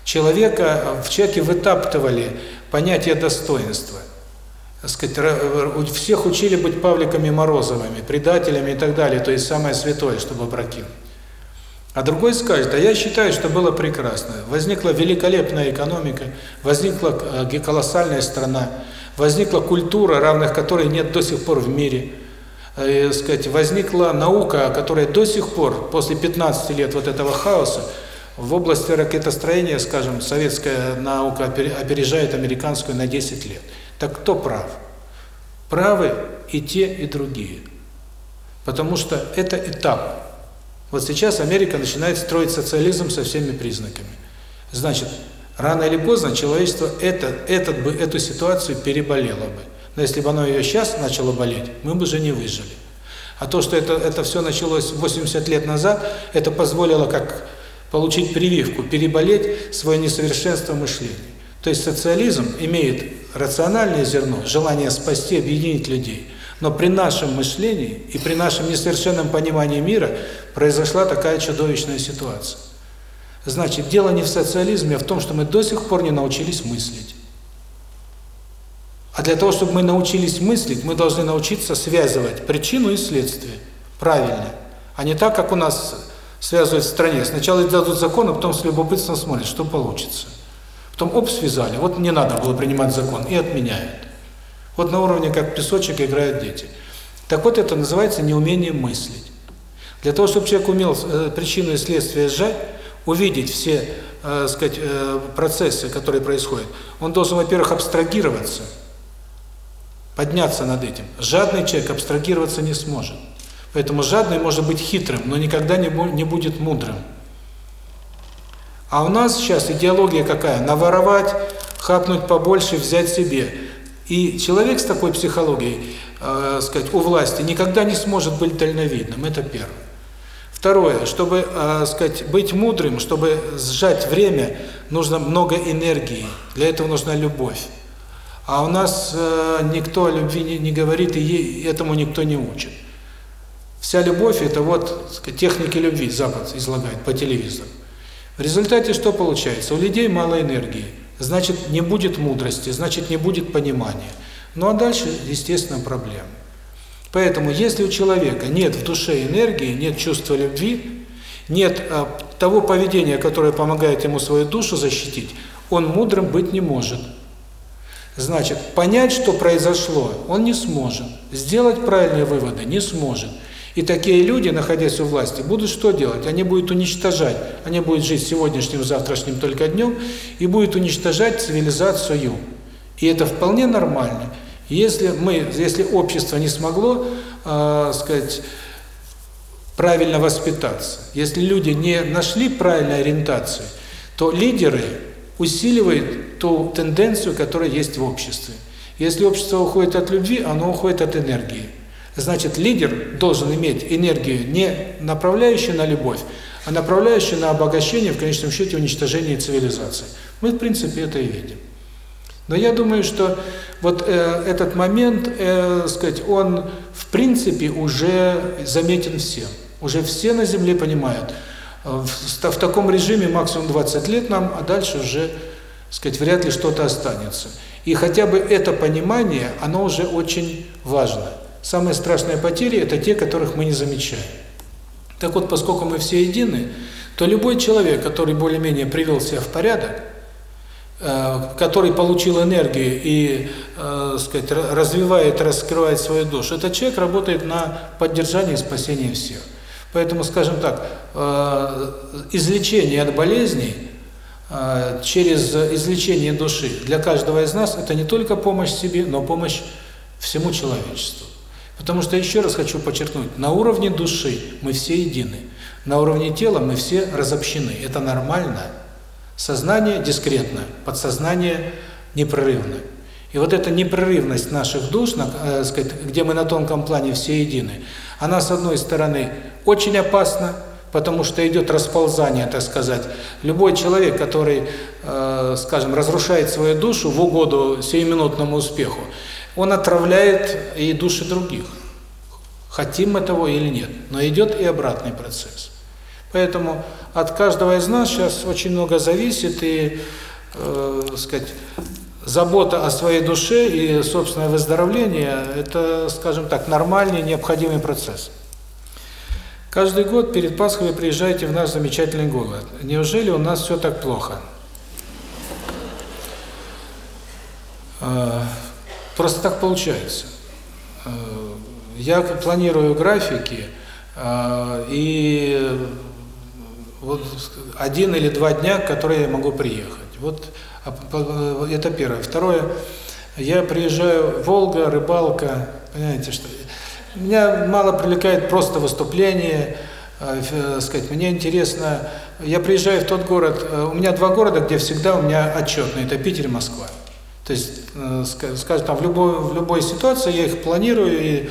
Человека, в человеке вытаптывали понятие достоинства. Так сказать, всех учили быть Павликами Морозовыми, предателями и так далее, то есть самое святое, чтобы опрокинуть. А другой скажет, а я считаю, что было прекрасно. Возникла великолепная экономика, возникла э, колоссальная страна, возникла культура, равных которой нет до сих пор в мире – э, сказать, возникла наука, которая до сих пор, после 15 лет вот этого хаоса, в области ракетостроения, скажем, советская наука опережает американскую на 10 лет. Так кто прав? Правы и те, и другие. Потому что это этап. Вот сейчас Америка начинает строить социализм со всеми признаками. Значит, рано или поздно человечество это, этот бы, эту ситуацию переболело бы. Но если бы оно ее сейчас начало болеть, мы бы уже не выжили. А то, что это, это все началось 80 лет назад, это позволило как получить прививку, переболеть свое несовершенство мышления. То есть социализм имеет рациональное зерно, желание спасти, объединить людей. Но при нашем мышлении и при нашем несовершенном понимании мира произошла такая чудовищная ситуация. Значит, дело не в социализме, а в том, что мы до сих пор не научились мыслить. А для того, чтобы мы научились мыслить, мы должны научиться связывать причину и следствие. Правильно. А не так, как у нас связывают в стране. Сначала дадут закон, а потом с любопытством смотрят, что получится. Потом, оп, связали. Вот не надо было принимать закон. И отменяют. Вот на уровне, как песочек, играют дети. Так вот, это называется неумение мыслить. Для того, чтобы человек умел э, причину и следствие сжать, увидеть все, э, сказать, э, процессы, которые происходят, он должен, во-первых, абстрагироваться – подняться над этим. Жадный человек абстрагироваться не сможет. Поэтому жадный может быть хитрым, но никогда не, будет мудрым. А у нас сейчас идеология какая? Наворовать, хапнуть побольше, взять себе. И человек с такой психологией, э, сказать, у власти никогда не сможет быть дальновидным. Это первое. Второе, чтобы, э, сказать, быть мудрым, чтобы сжать время, нужно много энергии. Для этого нужна любовь. А у нас э, никто о любви не, не говорит, и этому никто не учит. Вся любовь – это вот техники любви Запад излагает по телевизору. В результате что получается? У людей мало энергии. Значит, не будет мудрости, значит, не будет понимания. Ну а дальше, естественно, проблемы. Поэтому, если у человека нет в душе энергии, нет чувства любви, нет а, того поведения, которое помогает ему свою душу защитить, он мудрым быть не может. Значит, понять, что произошло, он не сможет. Сделать правильные выводы не сможет. И такие люди, находясь у власти, будут что делать? Они будут уничтожать. Они будут жить сегодняшним, завтрашним только днем и будут уничтожать цивилизацию. И это вполне нормально. Если мы, если общество не смогло, э, сказать, правильно воспитаться, если люди не нашли правильной ориентации, то лидеры усиливают ту тенденцию, которая есть в обществе. Если общество уходит от любви, оно уходит от энергии. Значит, лидер должен иметь энергию не направляющую на любовь, а направляющую на обогащение, в конечном счете, уничтожение цивилизации. Мы, в принципе, это и видим. Но я думаю, что вот э, этот момент, э, сказать, он в принципе уже заметен всем. Уже все на Земле понимают. Э, в, в таком режиме максимум 20 лет нам, а дальше уже, сказать, вряд ли что-то останется. И хотя бы это понимание, оно уже очень важно. Самые страшные потери – это те, которых мы не замечаем. Так вот, поскольку мы все едины, то любой человек, который более-менее привел себя в порядок, Э, который получил энергию и, э, сказать, развивает, раскрывает свою душу, этот человек работает на поддержание и спасение всех. Поэтому, скажем так, э, излечение от болезней э, через излечение души для каждого из нас это не только помощь себе, но помощь всему человечеству. Потому что, еще раз хочу подчеркнуть, на уровне души мы все едины, на уровне тела мы все разобщены. Это нормально. Сознание дискретно, подсознание непрерывно. И вот эта непрерывность наших душ, э, сказать, где мы на тонком плане все едины, она, с одной стороны, очень опасна, потому что идет расползание, так сказать. Любой человек, который, э, скажем, разрушает свою душу в угоду сиюминутному успеху, он отравляет и души других. Хотим мы того или нет, но идет и обратный процесс. Поэтому от каждого из нас сейчас очень много зависит, и, э, сказать, забота о своей душе и собственное выздоровление – это, скажем так, нормальный, необходимый процесс. Каждый год перед Пасхой вы приезжаете в наш замечательный город. Неужели у нас все так плохо? Э, просто так получается. Э, я планирую графики, э, и вот один или два дня, которые я могу приехать. Вот а, это первое. Второе, я приезжаю, Волга, рыбалка, понимаете, что меня мало привлекает просто выступление, э, сказать, мне интересно, я приезжаю в тот город, э, у меня два города, где всегда у меня отчетные, это Питер и Москва. То есть, э, скажем, там в любой в любой ситуации я их планирую и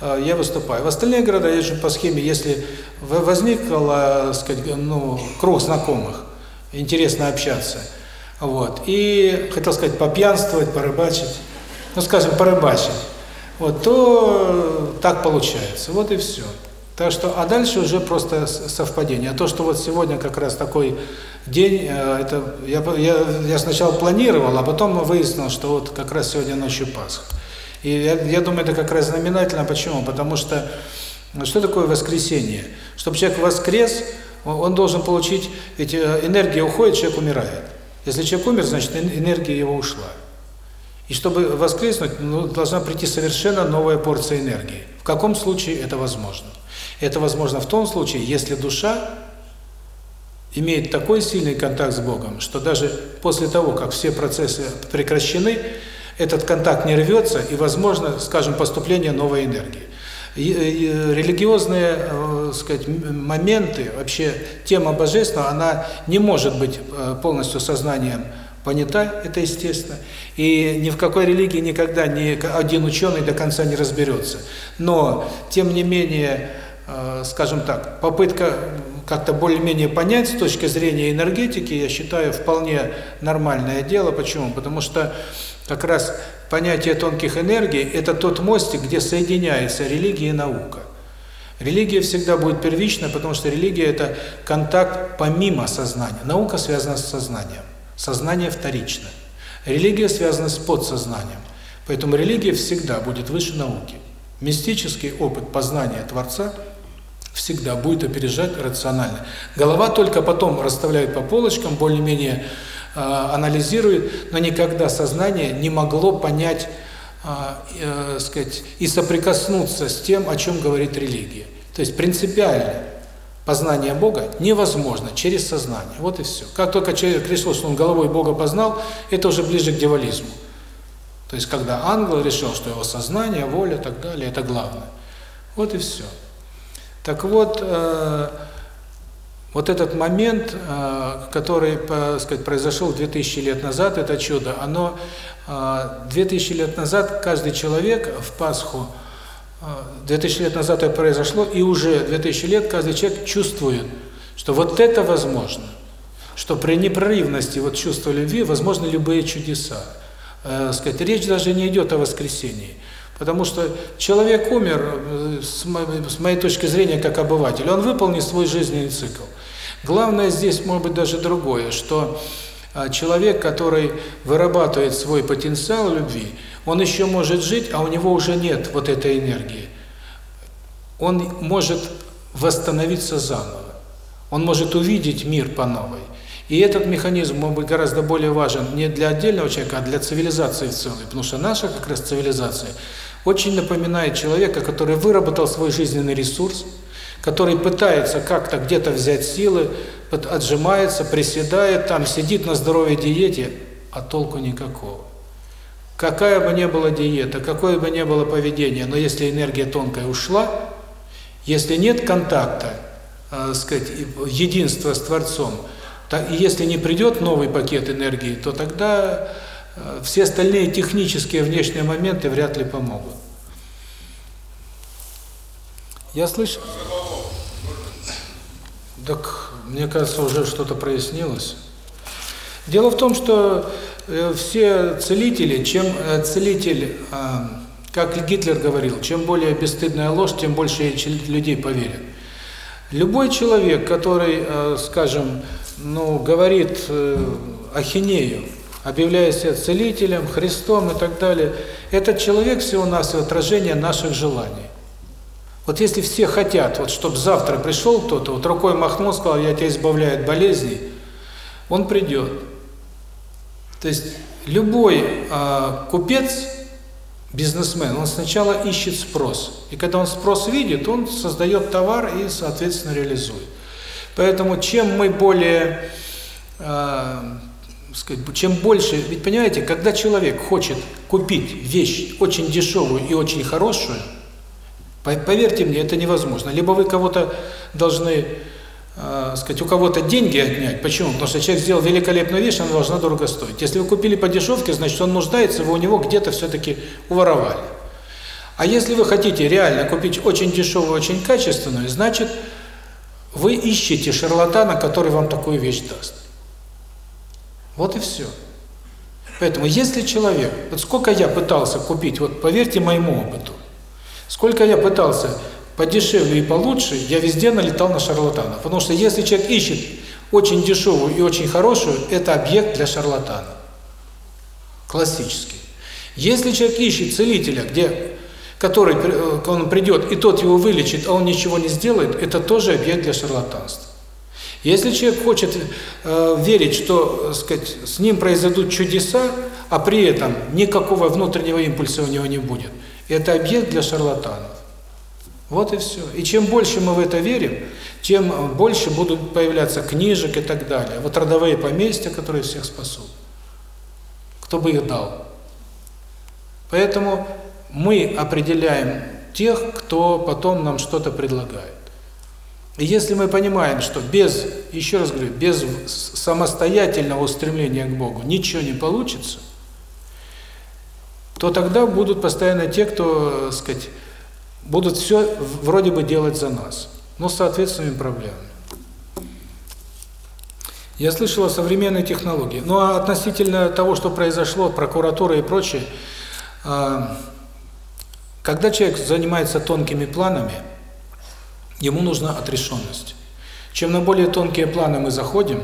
Э, я выступаю. В остальные города я езжу по схеме, если возникл, сказать, ну, круг знакомых, интересно общаться. Вот. И, хотел сказать, попьянствовать, порыбачить, ну, скажем, порыбачить. Вот, то так получается. Вот и все. Так что, а дальше уже просто совпадение. А то, что вот сегодня как раз такой день, э, это я, я, я сначала планировал, а потом выяснил, что вот как раз сегодня ночью Пасха. И я, я думаю, это как раз знаменательно. Почему? Потому что, ну, что такое воскресение? Чтобы человек воскрес, он должен получить, ведь э, энергия уходит, человек умирает. Если человек умер, значит энергия его ушла. И чтобы воскреснуть, ну, должна прийти совершенно новая порция энергии. В каком случае это возможно? Это возможно в том случае, если душа имеет такой сильный контакт с Богом, что даже после того, как все процессы прекращены, этот контакт не рвется, и возможно, скажем, поступление новой энергии. Религиозные, э, сказать, моменты, вообще тема божественного, она не может быть э, полностью сознанием понята, это естественно. И ни в какой религии никогда ни один ученый до конца не разберется. Но, тем не менее, скажем так, попытка как-то более-менее понять с точки зрения энергетики, я считаю, вполне нормальное дело. Почему? Потому что как раз понятие тонких энергий – это тот мостик, где соединяется религия и наука. Религия всегда будет первична, потому что религия – это контакт помимо сознания. Наука связана с сознанием. Сознание вторично. Религия связана с подсознанием. Поэтому религия всегда будет выше науки. Мистический опыт познания Творца всегда будет опережать рационально. Голова только потом расставляет по полочкам, более-менее э, анализирует, но никогда сознание не могло понять, э, э, сказать, и соприкоснуться с тем, о чем говорит религия. То есть принципиально познание Бога невозможно через сознание. Вот и все. Как только человек решил, что он головой Бога познал, это уже ближе к дьяволизму. То есть когда ангел решил, что его сознание, воля и так далее, это главное. Вот и все. Так вот, э, вот этот момент, э, который, так сказать, произошел 2000 лет назад, это чудо, оно э, 2000 лет назад каждый человек в Пасху, э, 2000 лет назад это произошло, и уже 2000 лет каждый человек чувствует, что вот это возможно, что при непрерывности вот чувства любви возможны любые чудеса. Э, сказать, речь даже не идет о воскресении. Потому что человек умер, э, с моей точки зрения, как обыватель, он выполнил свой жизненный цикл. Главное здесь может быть даже другое, что а, человек, который вырабатывает свой потенциал любви, он еще может жить, а у него уже нет вот этой энергии. Он может восстановиться заново. Он может увидеть мир по новой. И этот механизм может быть гораздо более важен не для отдельного человека, а для цивилизации в целом. Потому что наша как раз цивилизация – очень напоминает человека, который выработал свой жизненный ресурс, который пытается как-то где-то взять силы, отжимается, приседает, там сидит на здоровой диете, а толку никакого. Какая бы ни была диета, какое бы ни было поведение, но если энергия тонкая ушла, если нет контакта, э, сказать, единства с Творцом, то, если не придет новый пакет энергии, то тогда все остальные технические внешние моменты вряд ли помогут. Я слышу? Так, мне кажется, уже что-то прояснилось. Дело в том, что э, все целители, чем э, целитель, как Гитлер говорил, чем более бесстыдная ложь, тем больше людей поверят. Любой человек, который, скажем, ну, говорит ахинею, объявляя себя целителем, Христом и так далее, этот человек всего-навсего отражение наших желаний. Вот если все хотят, вот чтобы завтра пришел кто-то, вот рукой махнул, сказал, я тебя избавляю от болезней, он придет. То есть любой э, купец, бизнесмен, он сначала ищет спрос. И когда он спрос видит, он создает товар и, соответственно, реализует. Поэтому чем мы более э, сказать, чем больше, ведь понимаете, когда человек хочет купить вещь очень дешевую и очень хорошую, поверьте мне, это невозможно. Либо вы кого-то должны, э, сказать, у кого-то деньги отнять. Почему? Потому что человек сделал великолепную вещь, она должна дорого стоить. Если вы купили по дешевке, значит, он нуждается, вы у него где-то все-таки уворовали. А если вы хотите реально купить очень дешевую, очень качественную, значит, вы ищете шарлатана, который вам такую вещь даст. Вот и все. Поэтому если человек, вот сколько я пытался купить, вот поверьте моему опыту, сколько я пытался подешевле и получше, я везде налетал на шарлатанов. Потому что если человек ищет очень дешевую и очень хорошую, это объект для шарлатана. Классический. Если человек ищет целителя, где который э, он придет, и тот его вылечит, а он ничего не сделает, это тоже объект для шарлатанства. Если человек хочет э, верить, что, э, сказать, с ним произойдут чудеса, а при этом никакого внутреннего импульса у него не будет, это объект для шарлатанов. Вот и все. И чем больше мы в это верим, тем больше будут появляться книжек и так далее. Вот родовые поместья, которые всех спасут. Кто бы их дал? Поэтому мы определяем тех, кто потом нам что-то предлагает. И если мы понимаем, что без, еще раз говорю, без самостоятельного устремления к Богу ничего не получится, то тогда будут постоянно те, кто, сказать, будут все вроде бы делать за нас, но с соответственными проблемами. Я слышал о современной технологии. Но ну, а относительно того, что произошло, прокуратура и прочее, а, когда человек занимается тонкими планами, ему нужна отрешенность. Чем на более тонкие планы мы заходим,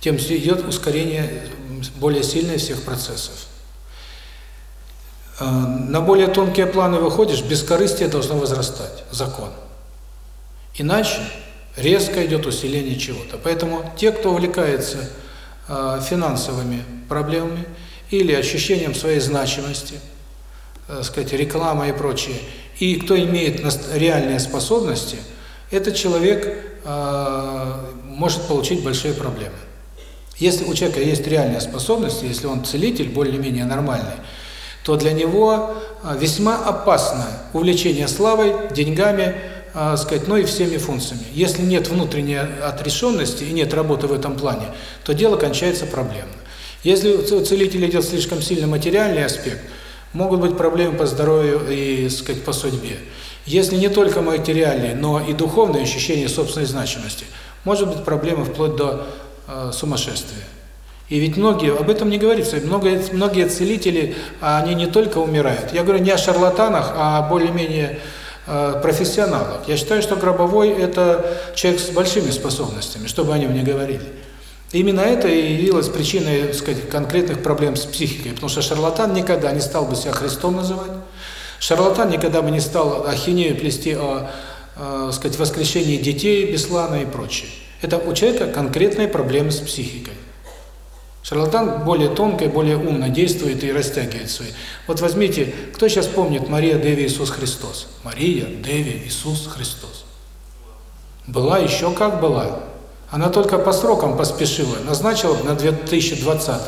тем идет ускорение более сильное всех процессов. А, на более тонкие планы выходишь, бескорыстие должно возрастать, закон. Иначе резко идет усиление чего-то. Поэтому те, кто увлекается э, финансовыми проблемами или ощущением своей значимости, э, сказать, реклама и прочее, и кто имеет реальные способности, этот человек э, может получить большие проблемы. Если у человека есть реальные способности, если он целитель, более-менее нормальный, то для него э, весьма опасно увлечение славой, деньгами, а, сказать, но и всеми функциями. Если нет внутренней отрешенности и нет работы в этом плане, то дело кончается проблемно. Если у целителя идет слишком сильно материальный аспект, могут быть проблемы по здоровью и, сказать, по судьбе. Если не только материальные, но и духовные ощущения собственной значимости, может быть проблема вплоть до э, сумасшествия. И ведь многие, об этом не говорится, многие, многие целители, они не только умирают. Я говорю не о шарлатанах, а более-менее Э, профессионалов. Я считаю, что Гробовой – это человек с большими способностями, чтобы о нем не говорили. Именно это и явилось причиной, так сказать, конкретных проблем с психикой, потому что шарлатан никогда не стал бы себя Христом называть, шарлатан никогда бы не стал ахинею плести о, о сказать, воскрешении детей, Беслана и прочее. Это у человека конкретные проблемы с психикой. Шарлатан более тонко, более умно действует и растягивает свои. Вот возьмите, кто сейчас помнит Мария, Деви, Иисус Христос? Мария, Деви, Иисус Христос. Была еще как была. Она только по срокам поспешила, назначила на 2020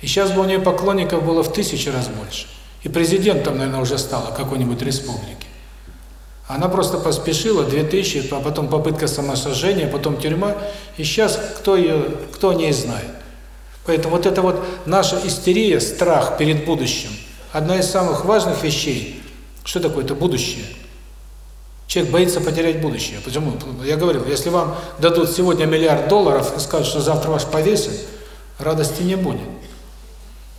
и сейчас бы у нее поклонников было в тысячи раз больше. И президентом, наверное, уже стала какой-нибудь республики. Она просто поспешила, 2000, а потом попытка самосожжения, потом тюрьма, и сейчас кто ее, кто о ней знает. Поэтому вот эта вот наша истерия, страх перед будущим, одна из самых важных вещей. Что такое это будущее? Человек боится потерять будущее. Почему? Я говорил, если вам дадут сегодня миллиард долларов и скажут, что завтра ваш повесят, радости не будет.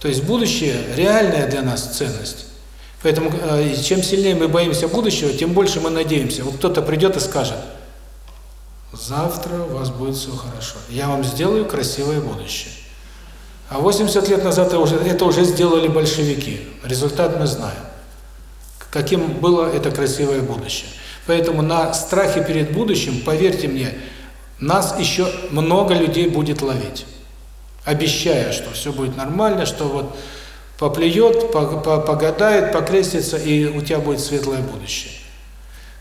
То есть будущее – реальная для нас ценность. Поэтому э, чем сильнее мы боимся будущего, тем больше мы надеемся. Вот кто-то придет и скажет, завтра у вас будет все хорошо, я вам сделаю красивое будущее. А 80 лет назад это уже, это уже сделали большевики. Результат мы знаем. Каким было это красивое будущее. Поэтому на страхе перед будущим, поверьте мне, нас еще много людей будет ловить. Обещая, что все будет нормально, что вот поплюет, погадает, покрестится, и у тебя будет светлое будущее.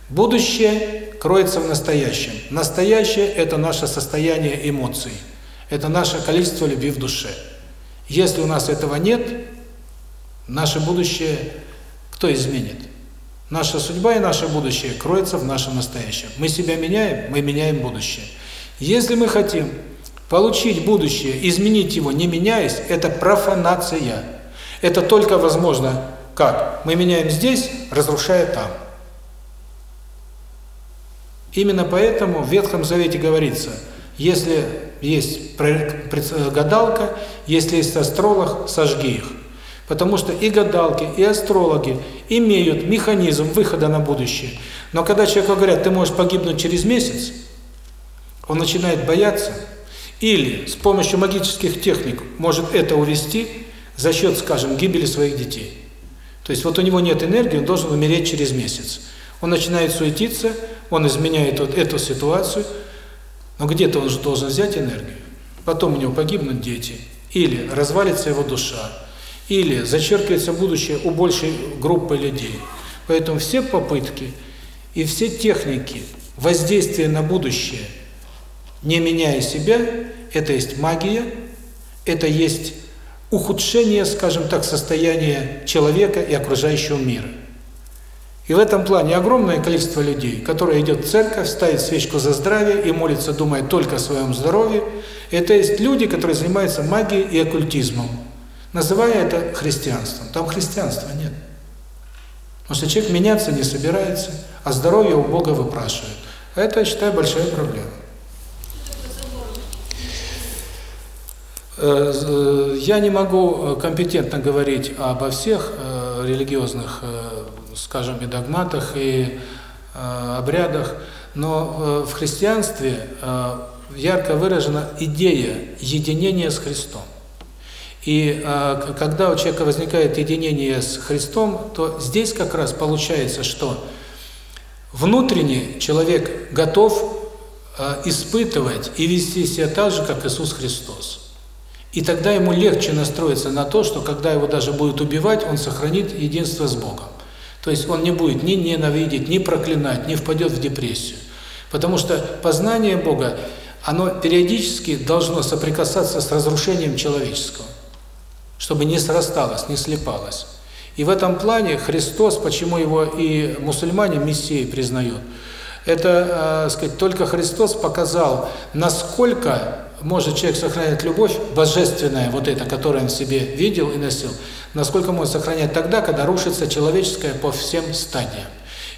Будущее кроется в настоящем. Настоящее – это наше состояние эмоций. Это наше количество любви в душе. Если у нас этого нет, наше будущее кто изменит? Наша судьба и наше будущее кроется в нашем настоящем. Мы себя меняем, мы меняем будущее. Если мы хотим получить будущее, изменить его, не меняясь, это профанация. Это только возможно как? Мы меняем здесь, разрушая там. Именно поэтому в Ветхом Завете говорится, если есть гадалка, если есть астролог, сожги их. Потому что и гадалки, и астрологи имеют механизм выхода на будущее. Но когда человеку говорят, ты можешь погибнуть через месяц, он начинает бояться, или с помощью магических техник может это увести за счет, скажем, гибели своих детей. То есть вот у него нет энергии, он должен умереть через месяц. Он начинает суетиться, он изменяет вот эту ситуацию, но где-то он же должен взять энергию. Потом у него погибнут дети, или развалится его душа, или зачеркивается будущее у большей группы людей. Поэтому все попытки и все техники воздействия на будущее, не меняя себя, это есть магия, это есть ухудшение, скажем так, состояния человека и окружающего мира. И в этом плане огромное количество людей, которые идет в церковь, ставит свечку за здравие и молится, думая только о своем здоровье, это есть люди, которые занимаются магией и оккультизмом, называя это христианством. Там христианства нет. Потому что человек меняться не собирается, а здоровье у Бога выпрашивает. Это, я считаю, большая проблема. Э, я не могу э, компетентно говорить обо всех э, религиозных, скажем, и догматах, и обрядах, но в христианстве ярко выражена идея единения с Христом. И когда у человека возникает единение с Христом, то здесь как раз получается, что внутренне человек готов испытывать и вести себя так же, как Иисус Христос. И тогда ему легче настроиться на то, что когда его даже будут убивать, он сохранит единство с Богом. То есть он не будет ни ненавидеть, ни проклинать, не впадет в депрессию. Потому что познание Бога, оно периодически должно соприкасаться с разрушением человеческого, чтобы не срасталось, не слепалось. И в этом плане Христос, почему его и мусульмане мессией признают, это, э, сказать, только Христос показал, насколько может человек сохранять любовь, божественная, вот эта, которую он себе видел и носил, насколько может сохранять тогда, когда рушится человеческое по всем стадиям.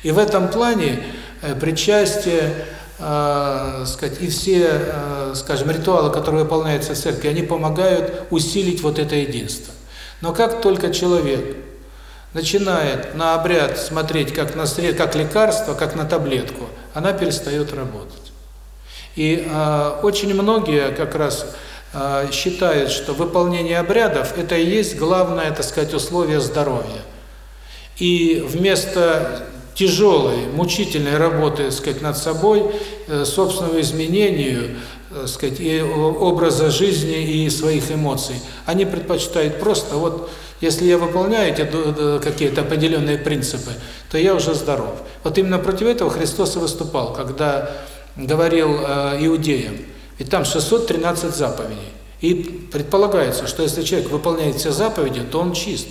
И в этом плане э, причастие, э, сказать, и все, э, скажем, ритуалы, которые выполняются в церкви, они помогают усилить вот это единство. Но как только человек начинает на обряд смотреть как на сред, как лекарство, как на таблетку, она перестает работать. И э, очень многие как раз э, считают, что выполнение обрядов – это и есть главное, так сказать, условие здоровья. И вместо тяжелой, мучительной работы, так сказать, над собой, э, собственного изменению, так сказать, и образа жизни, и своих эмоций, они предпочитают просто вот если я выполняю эти какие-то определенные принципы, то я уже здоров. Вот именно против этого Христос и выступал, когда говорил э, иудеям. Ведь там 613 заповедей. И предполагается, что если человек выполняет все заповеди, то он чист.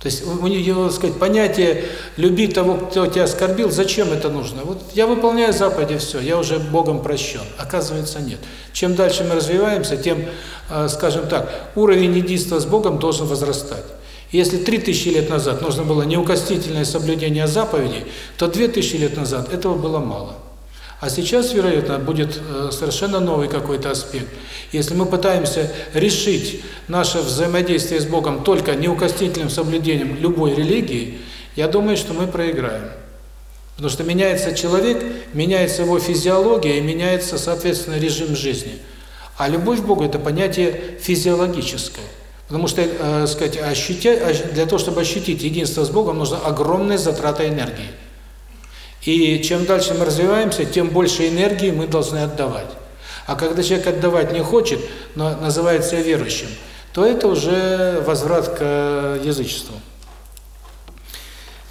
То есть у него, так сказать, понятие «люби того, кто тебя оскорбил», зачем это нужно? Вот я выполняю заповеди, все, я уже Богом прощен. Оказывается, нет. Чем дальше мы развиваемся, тем, э, скажем так, уровень единства с Богом должен возрастать. Если 3000 лет назад нужно было неукоснительное соблюдение заповедей, то 2000 лет назад этого было мало. А сейчас, вероятно, будет э, совершенно новый какой-то аспект. Если мы пытаемся решить наше взаимодействие с Богом только неукоснительным соблюдением любой религии, я думаю, что мы проиграем. Потому что меняется человек, меняется его физиология и меняется, соответственно, режим жизни. А любовь к Богу – это понятие физиологическое. Потому что, э, сказать, ощутя, для того, чтобы ощутить единство с Богом, нужна огромная затрата энергии. И чем дальше мы развиваемся, тем больше энергии мы должны отдавать. А когда человек отдавать не хочет, но называет себя верующим, то это уже возврат к язычеству.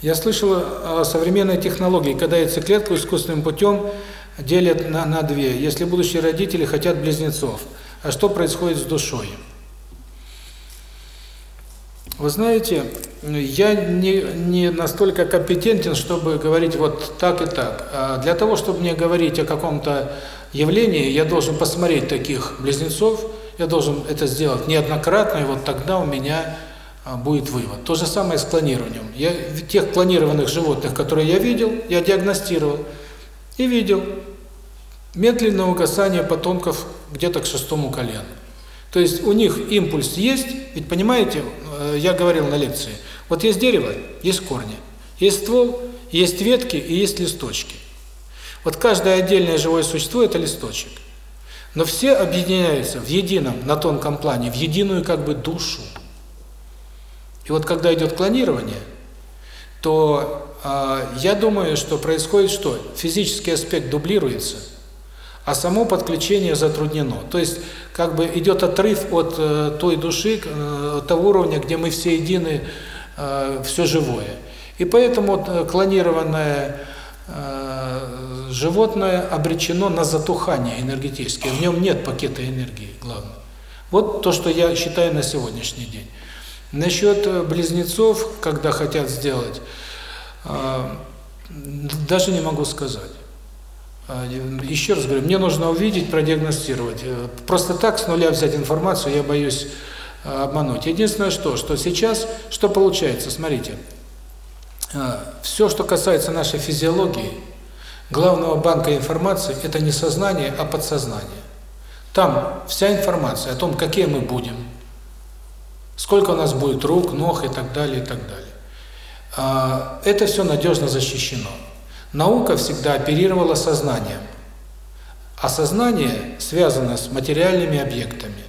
Я слышал о современной технологии, когда яйцеклетку искусственным путем делят на, на две, если будущие родители хотят близнецов. А что происходит с душой? Вы знаете, я не, не настолько компетентен, чтобы говорить вот так и так. А для того, чтобы мне говорить о каком-то явлении, я должен посмотреть таких близнецов, я должен это сделать неоднократно, и вот тогда у меня а, будет вывод. То же самое с клонированием. Я тех клонированных животных, которые я видел, я диагностировал и видел медленное угасание потомков где-то к шестому колену. То есть у них импульс есть, ведь понимаете, я говорил на лекции, вот есть дерево, есть корни, есть ствол, есть ветки и есть листочки. Вот каждое отдельное живое существо – это листочек. Но все объединяются в едином, на тонком плане, в единую как бы душу. И вот когда идет клонирование, то э, я думаю, что происходит что? Физический аспект дублируется – а само подключение затруднено. То есть как бы идет отрыв от э, той души, э, от того уровня, где мы все едины, э, все живое. И поэтому э, клонированное э, животное обречено на затухание энергетическое. В нем нет пакета энергии, главное. Вот то, что я считаю на сегодняшний день. Насчет э, близнецов, когда хотят сделать, э, даже не могу сказать. Э, еще раз говорю, мне нужно увидеть, продиагностировать. Просто так с нуля взять информацию, я боюсь обмануть. Единственное что, что сейчас, что получается, смотрите, все, что касается нашей физиологии, главного банка информации, это не сознание, а подсознание. Там вся информация о том, какие мы будем, сколько у нас будет рук, ног и так далее, и так далее. А, это все надежно защищено. Наука всегда оперировала сознанием. А сознание связано с материальными объектами.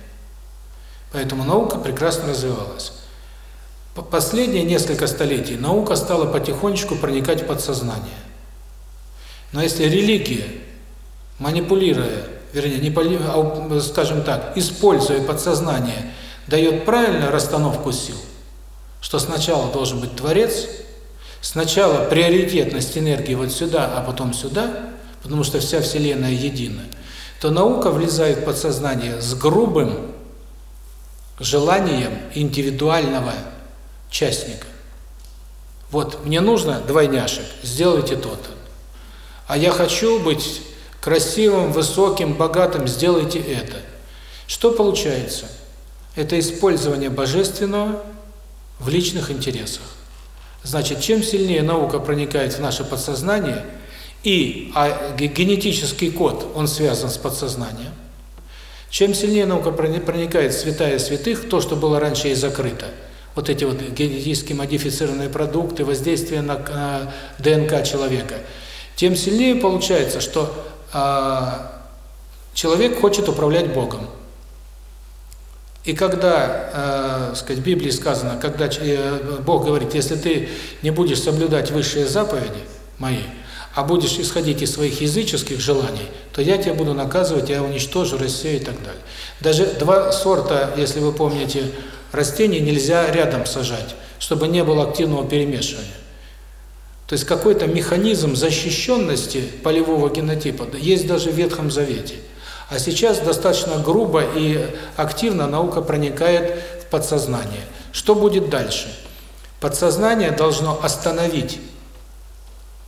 Поэтому наука прекрасно развивалась. Последние несколько столетий наука стала потихонечку проникать в подсознание. Но если религия, манипулируя, вернее, не, а, скажем так, используя подсознание, дает правильную расстановку сил, что сначала должен быть Творец, сначала приоритетность энергии вот сюда, а потом сюда, потому что вся Вселенная едина, то наука влезает в подсознание с грубым желанием индивидуального частника. Вот, мне нужно двойняшек, сделайте то-то. А я хочу быть красивым, высоким, богатым, сделайте это. Что получается? Это использование божественного в личных интересах. Значит, чем сильнее наука проникает в наше подсознание, и а генетический код, он связан с подсознанием, чем сильнее наука проникает в святая святых, то, что было раньше и закрыто, вот эти вот генетически модифицированные продукты, воздействие на, ДНК человека, тем сильнее получается, что а, человек хочет управлять Богом. И когда, э, сказать, в Библии сказано, когда э, Бог говорит, если ты не будешь соблюдать высшие заповеди мои, а будешь исходить из своих языческих желаний, то я тебя буду наказывать, я уничтожу, рассею и так далее. Даже два сорта, если вы помните, растений нельзя рядом сажать, чтобы не было активного перемешивания. То есть какой-то механизм защищенности полевого генотипа есть даже в Ветхом Завете – а сейчас достаточно грубо и активно наука проникает в подсознание. Что будет дальше? Подсознание должно остановить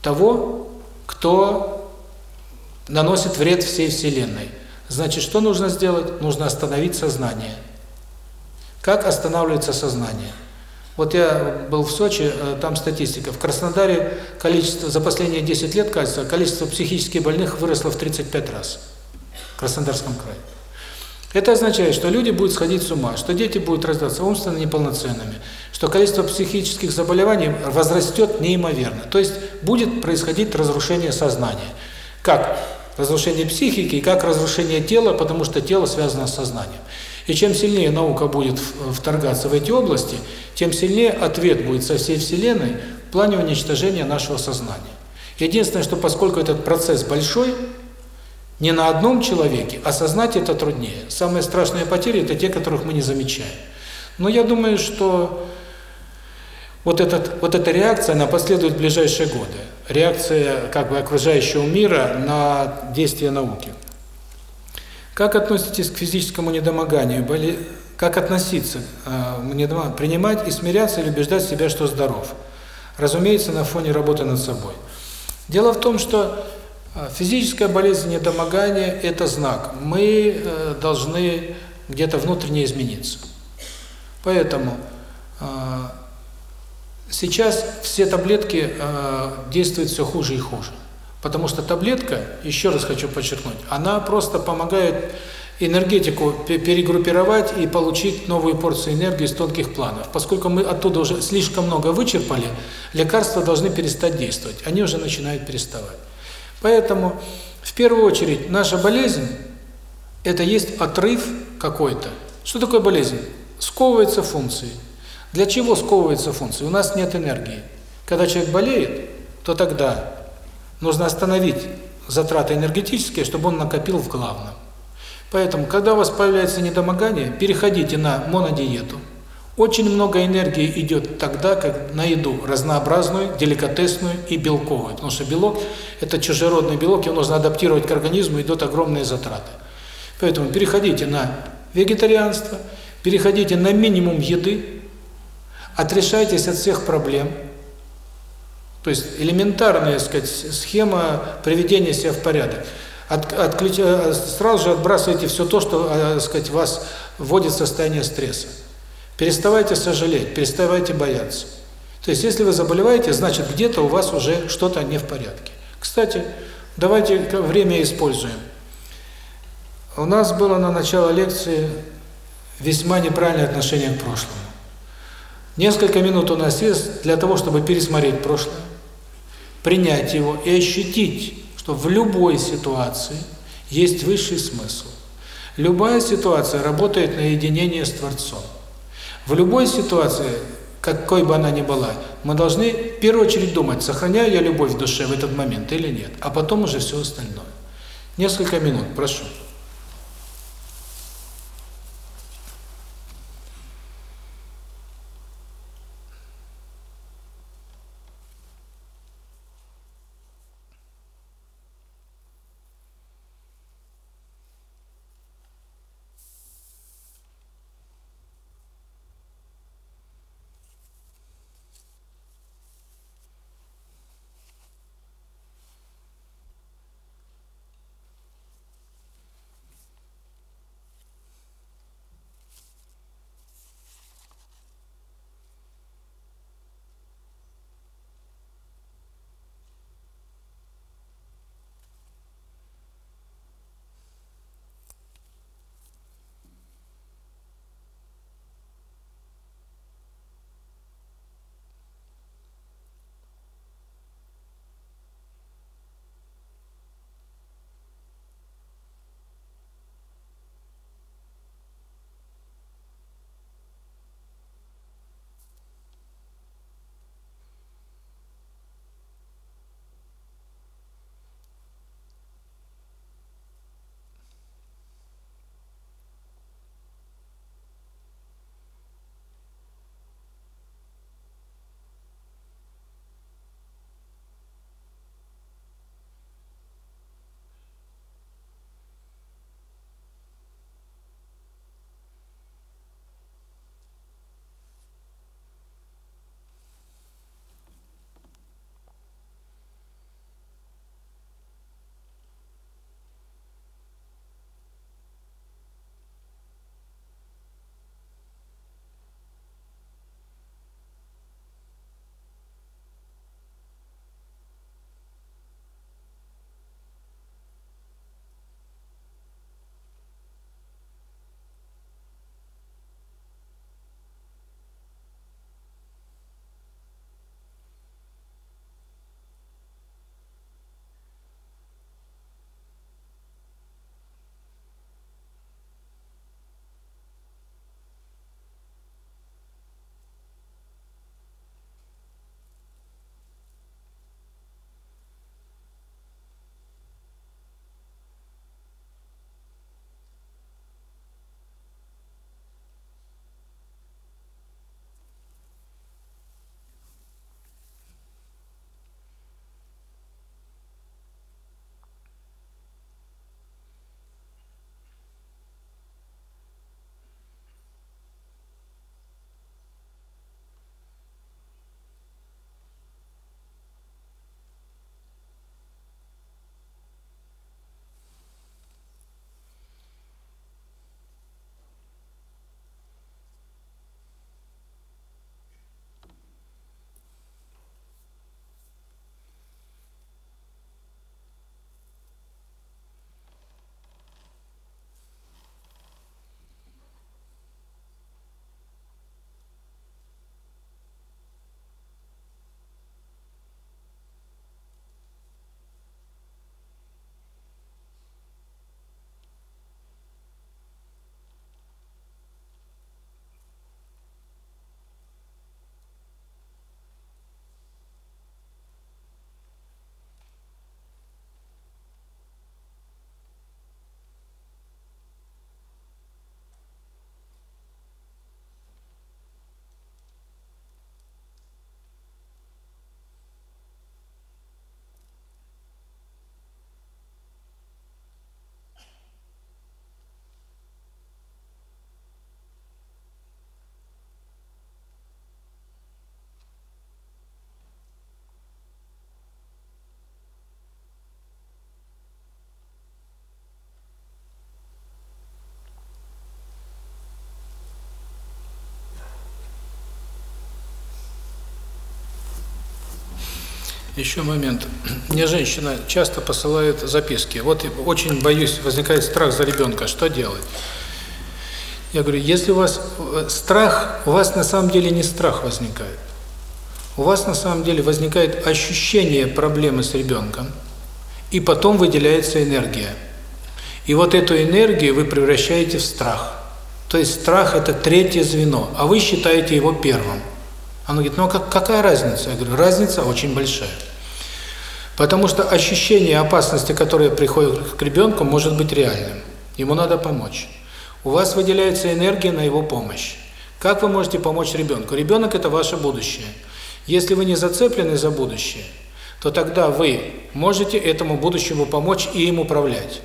того, кто наносит вред всей Вселенной. Значит, что нужно сделать? Нужно остановить сознание. Как останавливается сознание? Вот я был в Сочи, э, там статистика. В Краснодаре количество за последние 10 лет, кажется, количество психически больных выросло в 35 раз. Краснодарском крае. Это означает, что люди будут сходить с ума, что дети будут рождаться умственно неполноценными, что количество психических заболеваний возрастет неимоверно. То есть будет происходить разрушение сознания. Как разрушение психики и как разрушение тела, потому что тело связано с сознанием. И чем сильнее наука будет вторгаться в эти области, тем сильнее ответ будет со всей Вселенной в плане уничтожения нашего сознания. Единственное, что поскольку этот процесс большой, не на одном человеке, осознать это труднее. Самые страшные потери – это те, которых мы не замечаем. Но я думаю, что вот, этот, вот эта реакция, она последует в ближайшие годы. Реакция как бы окружающего мира на действия науки. Как относитесь к физическому недомоганию? Боли... Как относиться э? Принимать и смиряться или убеждать себя, что здоров? Разумеется, на фоне работы над собой. Дело в том, что а, физическая болезнь недомогания – это знак. Мы э, должны где-то внутренне измениться. Поэтому э, сейчас все таблетки э, действуют все хуже и хуже. Потому что таблетка, еще раз хочу подчеркнуть, она просто помогает энергетику перегруппировать и получить новую порцию энергии из тонких планов. Поскольку мы оттуда уже слишком много вычерпали, лекарства должны перестать действовать. Они уже начинают переставать. Поэтому, в первую очередь, наша болезнь – это есть отрыв какой-то. Что такое болезнь? Сковывается функции. Для чего сковывается функции? У нас нет энергии. Когда человек болеет, то тогда нужно остановить затраты энергетические, чтобы он накопил в главном. Поэтому, когда у вас появляется недомогание, переходите на монодиету – очень много энергии идет тогда, как на еду, разнообразную, деликатесную и белковую. Потому что белок – это чужеродный белок, его нужно адаптировать к организму, идут огромные затраты. Поэтому переходите на вегетарианство, переходите на минимум еды, отрешайтесь от всех проблем. То есть элементарная, так сказать, схема приведения себя в порядок. От, отключ, э, сразу же отбрасывайте все то, что, э, так сказать, вас вводит в состояние стресса. Переставайте сожалеть, переставайте бояться. То есть, если вы заболеваете, значит, где-то у вас уже что-то не в порядке. Кстати, давайте время используем. У нас было на начало лекции весьма неправильное отношение к прошлому. Несколько минут у нас есть для того, чтобы пересмотреть прошлое, принять его и ощутить, что в любой ситуации есть высший смысл. Любая ситуация работает на единение с Творцом. В любой ситуации, какой бы она ни была, мы должны в первую очередь думать, сохраняю я любовь в душе в этот момент или нет, а потом уже все остальное. Несколько минут, прошу. Еще момент. Мне женщина часто посылает записки. Вот очень боюсь, возникает страх за ребенка. Что делать? Я говорю, если у вас э, страх, у вас на самом деле не страх возникает. У вас на самом деле возникает ощущение проблемы с ребенком, и потом выделяется энергия. И вот эту энергию вы превращаете в страх. То есть страх – это третье звено, а вы считаете его первым. Она говорит, ну а как, какая разница? Я говорю, разница очень большая. Потому что ощущение опасности, которое приходит к ребенку, может быть реальным. Ему надо помочь. У вас выделяется энергия на его помощь. Как вы можете помочь ребенку? Ребенок – это ваше будущее. Если вы не зацеплены за будущее, то тогда вы можете этому будущему помочь и им управлять.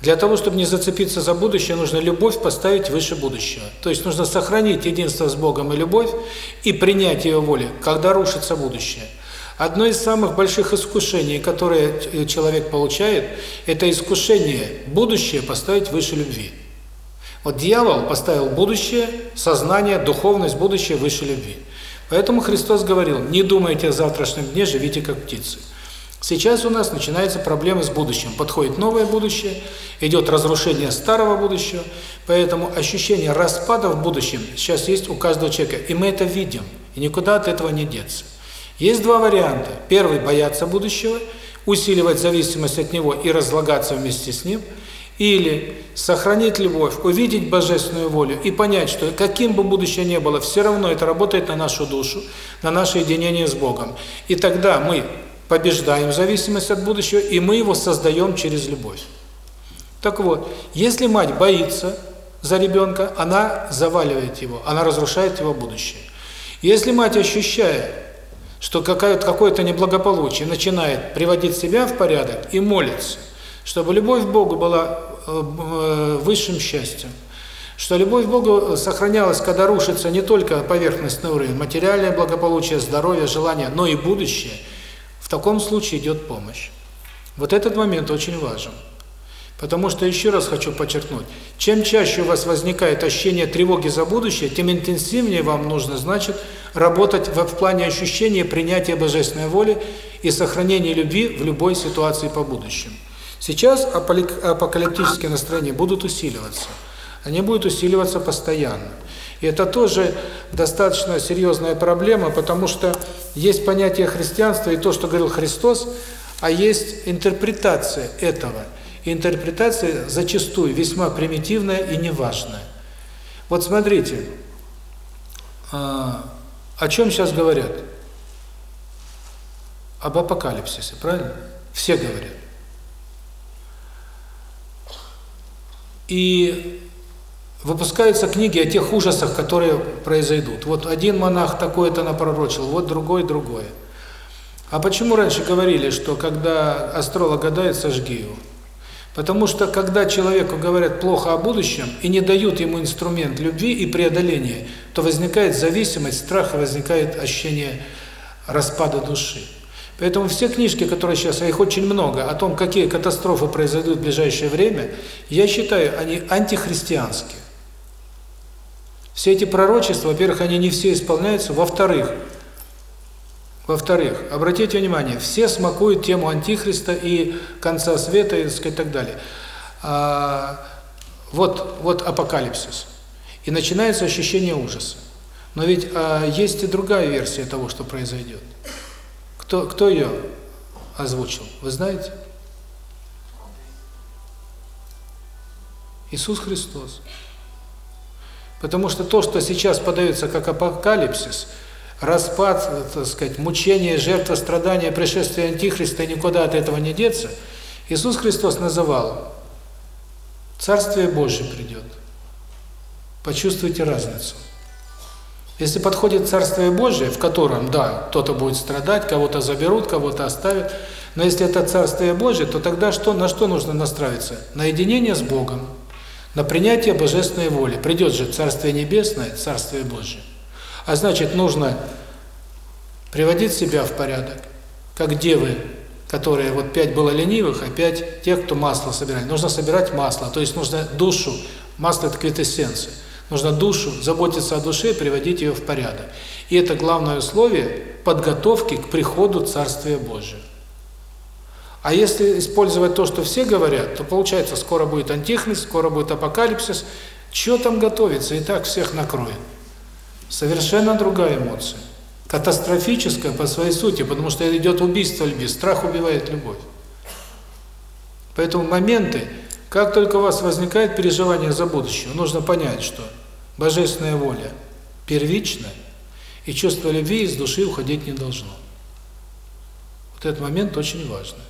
Для того, чтобы не зацепиться за будущее, нужно любовь поставить выше будущего. То есть нужно сохранить единство с Богом и любовь и принять ее воли, когда рушится будущее. Одно из самых больших искушений, которое человек получает, это искушение будущее поставить выше любви. Вот дьявол поставил будущее, сознание, духовность, будущее выше любви. Поэтому Христос говорил, не думайте о завтрашнем дне, живите как птицы. Сейчас у нас начинаются проблемы с будущим. Подходит новое будущее, идет разрушение старого будущего, поэтому ощущение распада в будущем сейчас есть у каждого человека, и мы это видим, и никуда от этого не деться. Есть два варианта. Первый – бояться будущего, усиливать зависимость от него и разлагаться вместе с ним – или сохранить любовь, увидеть божественную волю и понять, что каким бы будущее ни было, все равно это работает на нашу душу, на наше единение с Богом. И тогда мы побеждаем зависимость от будущего, и мы его создаем через любовь. Так вот, если мать боится за ребенка, она заваливает его, она разрушает его будущее. Если мать ощущает, что какое-то неблагополучие, начинает приводить себя в порядок и молится, чтобы любовь к Богу была Э, высшим счастьем. Что любовь к Богу сохранялась, когда рушится не только поверхностный уровень, материальное благополучие, здоровье, желание, но и будущее. В таком случае идет помощь. Вот этот момент очень важен. Потому что, еще раз хочу подчеркнуть, чем чаще у вас возникает ощущение тревоги за будущее, тем интенсивнее вам нужно, значит, работать в, в плане ощущения принятия божественной воли и сохранения любви в любой ситуации по будущему. Сейчас апокалиптические настроения будут усиливаться. Они будут усиливаться постоянно. И это тоже достаточно серьезная проблема, потому что есть понятие христианства и то, что говорил Христос, а есть интерпретация этого. И интерпретация зачастую весьма примитивная и неважная. Вот смотрите, а, о чем сейчас говорят? Об апокалипсисе, правильно? Все говорят. И выпускаются книги о тех ужасах, которые произойдут. Вот один монах такое-то напророчил, вот другой другое. А почему раньше говорили, что когда астролог гадает, сожги его? Потому что когда человеку говорят плохо о будущем и не дают ему инструмент любви и преодоления, то возникает зависимость, страх, возникает ощущение распада души. Поэтому все книжки, которые сейчас, а их очень много, о том, какие катастрофы произойдут в ближайшее время, я считаю, они антихристианские. Все эти пророчества, во-первых, они не все исполняются, во-вторых, во-вторых, обратите внимание, все смакуют тему антихриста и конца света и, так далее. А, вот, вот апокалипсис. И начинается ощущение ужаса. Но ведь а, есть и другая версия того, что произойдет. Кто, кто ее озвучил? Вы знаете? Иисус Христос. Потому что то, что сейчас подается как апокалипсис, распад, так сказать, мучение, жертва, страдания, пришествие Антихриста, никуда от этого не деться, Иисус Христос называл «Царствие Божие придет». Почувствуйте разницу. Если подходит Царствие Божие, в котором, да, кто-то будет страдать, кого-то заберут, кого-то оставят, но если это Царствие Божие, то тогда что, на что нужно настраиваться? На единение с Богом, на принятие Божественной воли. Придет же Царствие Небесное, Царствие Божие. А значит, нужно приводить себя в порядок, как девы, которые, вот пять было ленивых, а пять тех, кто масло собирали. Нужно собирать масло, то есть нужно душу, масло – это квитэссенция. Нужно душу, заботиться о душе, приводить ее в порядок. И это главное условие подготовки к приходу Царствия Божия. А если использовать то, что все говорят, то получается, скоро будет антихрист, скоро будет апокалипсис. Что там готовится? И так всех накроет. Совершенно другая эмоция. Катастрофическая по своей сути, потому что идет убийство любви. Страх убивает любовь. Поэтому моменты, как только у вас возникает переживание за будущее, нужно понять, что божественная воля первична, и чувство любви из души уходить не должно. Вот этот момент очень важный.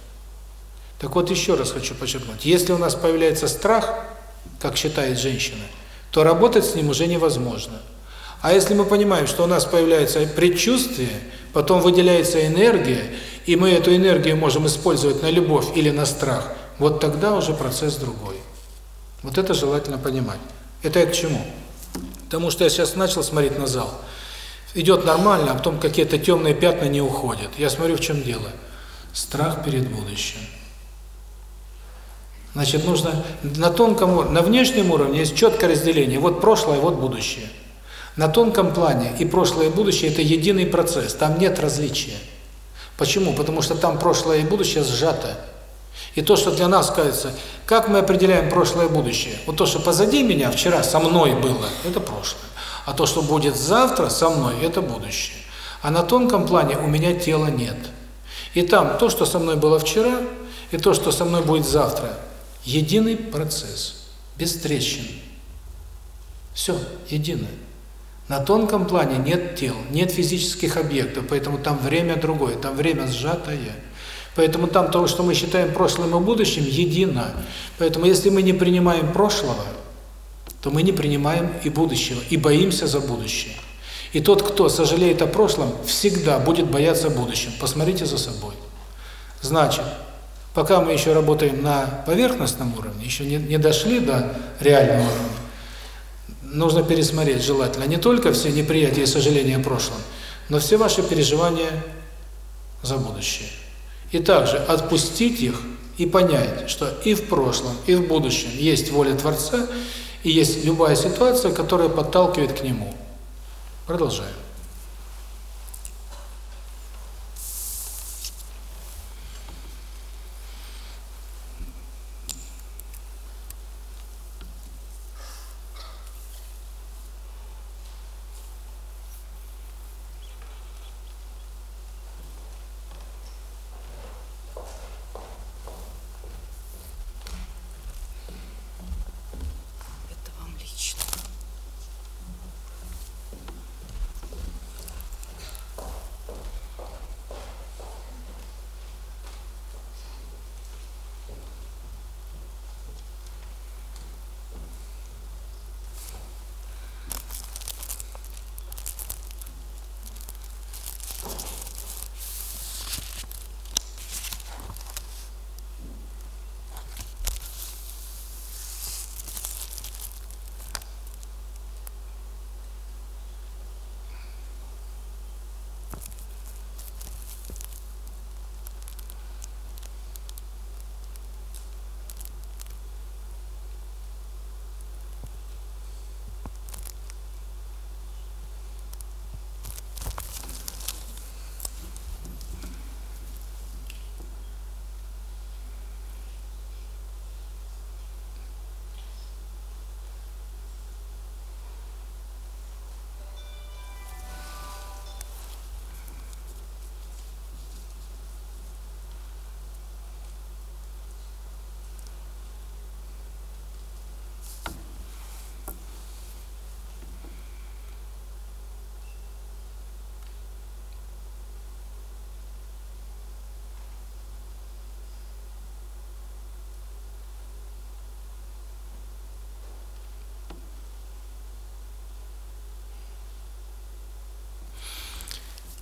Так вот, еще раз хочу подчеркнуть. Если у нас появляется страх, как считает женщина, то работать с ним уже невозможно. А если мы понимаем, что у нас появляется предчувствие, потом выделяется энергия, и мы эту энергию можем использовать на любовь или на страх, вот тогда уже процесс другой. Вот это желательно понимать. Это я к чему? Потому что я сейчас начал смотреть на зал. Идет нормально, а потом какие-то темные пятна не уходят. Я смотрю, в чем дело. Страх перед будущим. Значит, нужно на тонком на внешнем уровне есть четкое разделение. Вот прошлое, вот будущее. На тонком плане и прошлое, и будущее – это единый процесс, там нет различия. Почему? Потому что там прошлое и будущее сжато. И то, что для нас кажется, как мы определяем прошлое и будущее? Вот то, что позади меня вчера со мной было, это прошлое. А то, что будет завтра со мной, это будущее. А на тонком плане у меня тела нет. И там то, что со мной было вчера, и то, что со мной будет завтра – Единый процесс, без трещин. Все, единое. На тонком плане нет тел, нет физических объектов, поэтому там время другое, там время сжатое. Поэтому там то, что мы считаем прошлым и будущим, едино. Поэтому если мы не принимаем прошлого, то мы не принимаем и будущего, и боимся за будущее. И тот, кто сожалеет о прошлом, всегда будет бояться будущего. Посмотрите за собой. Значит, Пока мы еще работаем на поверхностном уровне, еще не, не дошли до реального уровня, нужно пересмотреть желательно не только все неприятия и сожаления о прошлом, но все ваши переживания за будущее. И также отпустить их и понять, что и в прошлом, и в будущем есть воля Творца, и есть любая ситуация, которая подталкивает к Нему. Продолжаем.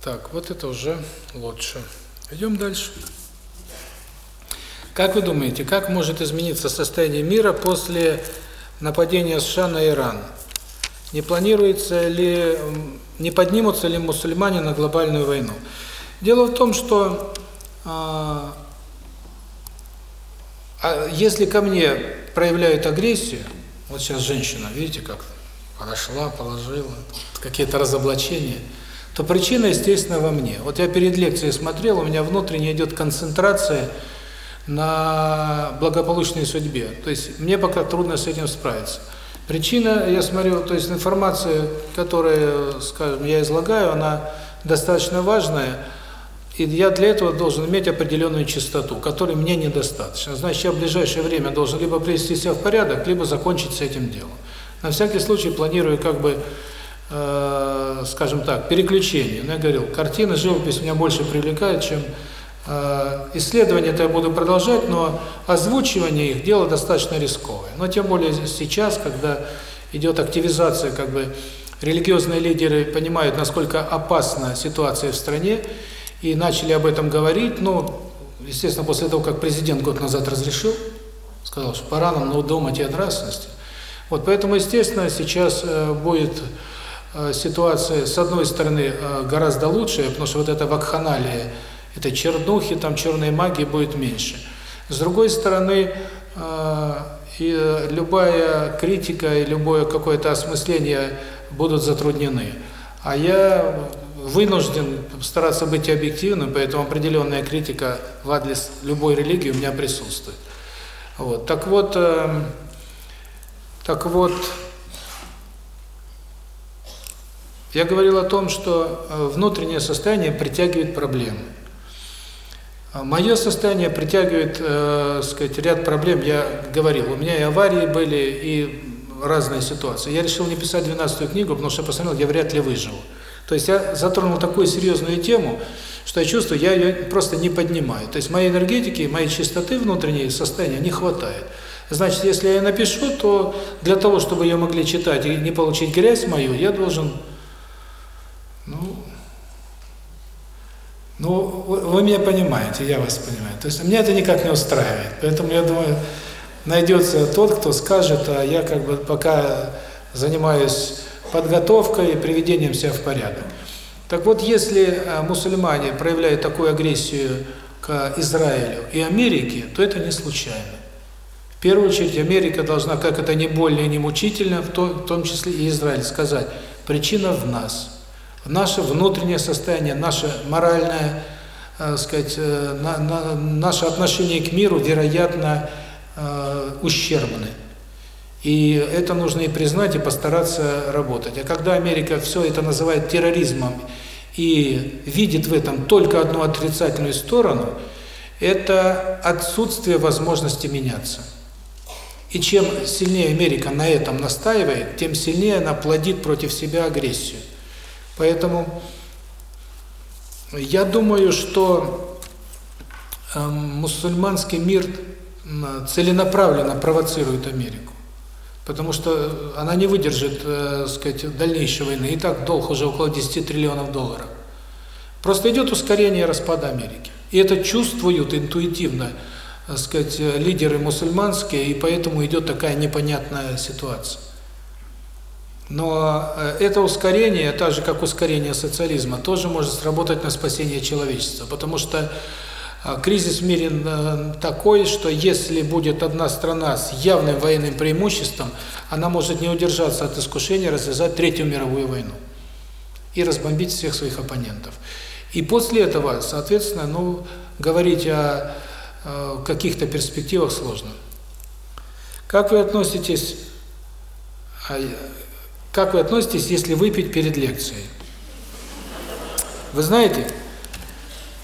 Так, вот это уже лучше. Идем дальше. Как вы думаете, как может измениться состояние мира после нападения США на Иран? Не планируется ли, не поднимутся ли мусульмане на глобальную войну? Дело в том, что а, а если ко мне проявляют агрессию, вот сейчас женщина, видите как, подошла, положила, какие-то разоблачения, то причина, естественно, во мне. Вот я перед лекцией смотрел, у меня внутренне идет концентрация на благополучной судьбе. То есть мне пока трудно с этим справиться. Причина, я смотрю, то есть информация, которую, скажем, я излагаю, она достаточно важная, и я для этого должен иметь определенную чистоту, которой мне недостаточно. Значит, я в ближайшее время должен либо привести себя в порядок, либо закончить с этим делом. На всякий случай планирую как бы, э, скажем так, переключение. Ну, я говорил, картина, живопись меня больше привлекает, чем э, исследования это я буду продолжать, но озвучивание их дело достаточно рисковое. Но тем более сейчас, когда идет активизация, как бы религиозные лидеры понимают, насколько опасна ситуация в стране, и начали об этом говорить, ну, естественно, после того, как президент год назад разрешил, сказал, что пора нам ну, думать и о нравственности. Вот поэтому, естественно, сейчас э, будет ситуация, с одной стороны, э, гораздо лучше, потому что вот это вакханалия, это чернухи, там черной магии будет меньше. С другой стороны, э, и любая критика и любое какое-то осмысление будут затруднены. А я вынужден стараться быть объективным, поэтому определенная критика в адрес любой религии у меня присутствует. Вот. Так вот, э, так вот, я говорил о том, что э, внутреннее состояние притягивает проблемы. Мое состояние притягивает, э, сказать, ряд проблем. Я говорил, у меня и аварии были, и разные ситуации. Я решил не писать 12-ю книгу, потому что посмотрел, я вряд ли выживу. То есть я затронул такую серьезную тему, что я чувствую, я ее просто не поднимаю. То есть моей энергетики, моей чистоты внутренней состояния не хватает. Значит, если я напишу, то для того, чтобы ее могли читать и не получить грязь мою, я должен, ну, ну, вы меня понимаете, я вас понимаю. То есть меня это никак не устраивает. Поэтому я думаю, найдется тот, кто скажет, а я как бы пока занимаюсь подготовкой и приведением себя в порядок. Так вот, если а, мусульмане проявляют такую агрессию к Израилю и Америке, то это не случайно. В первую очередь Америка должна, как это не больно и не мучительно, в том, в том числе и Израиль, сказать, причина в нас. Наше внутреннее состояние, наше моральное, э, сказать, э, на, на, наше отношение к миру, вероятно, э, ущербны. И это нужно и признать, и постараться работать. А когда Америка все это называет терроризмом и видит в этом только одну отрицательную сторону, это отсутствие возможности меняться. И чем сильнее Америка на этом настаивает, тем сильнее она плодит против себя агрессию. Поэтому я думаю, что э, мусульманский мир целенаправленно провоцирует Америку. Потому что она не выдержит, э, сказать, дальнейшей войны. И так долг уже около 10 триллионов долларов. Просто идет ускорение распада Америки. И это чувствуют интуитивно, э, сказать, лидеры мусульманские, и поэтому идет такая непонятная ситуация. Но э, это ускорение, так же как ускорение социализма, тоже может сработать на спасение человечества, потому что а, кризис в мире э, такой, что если будет одна страна с явным военным преимуществом, она может не удержаться от искушения развязать Третью мировую войну и разбомбить всех своих оппонентов. И после этого, соответственно, ну, говорить о, э, каких-то перспективах сложно. Как вы относитесь, а, как вы относитесь, если выпить перед лекцией? Вы знаете,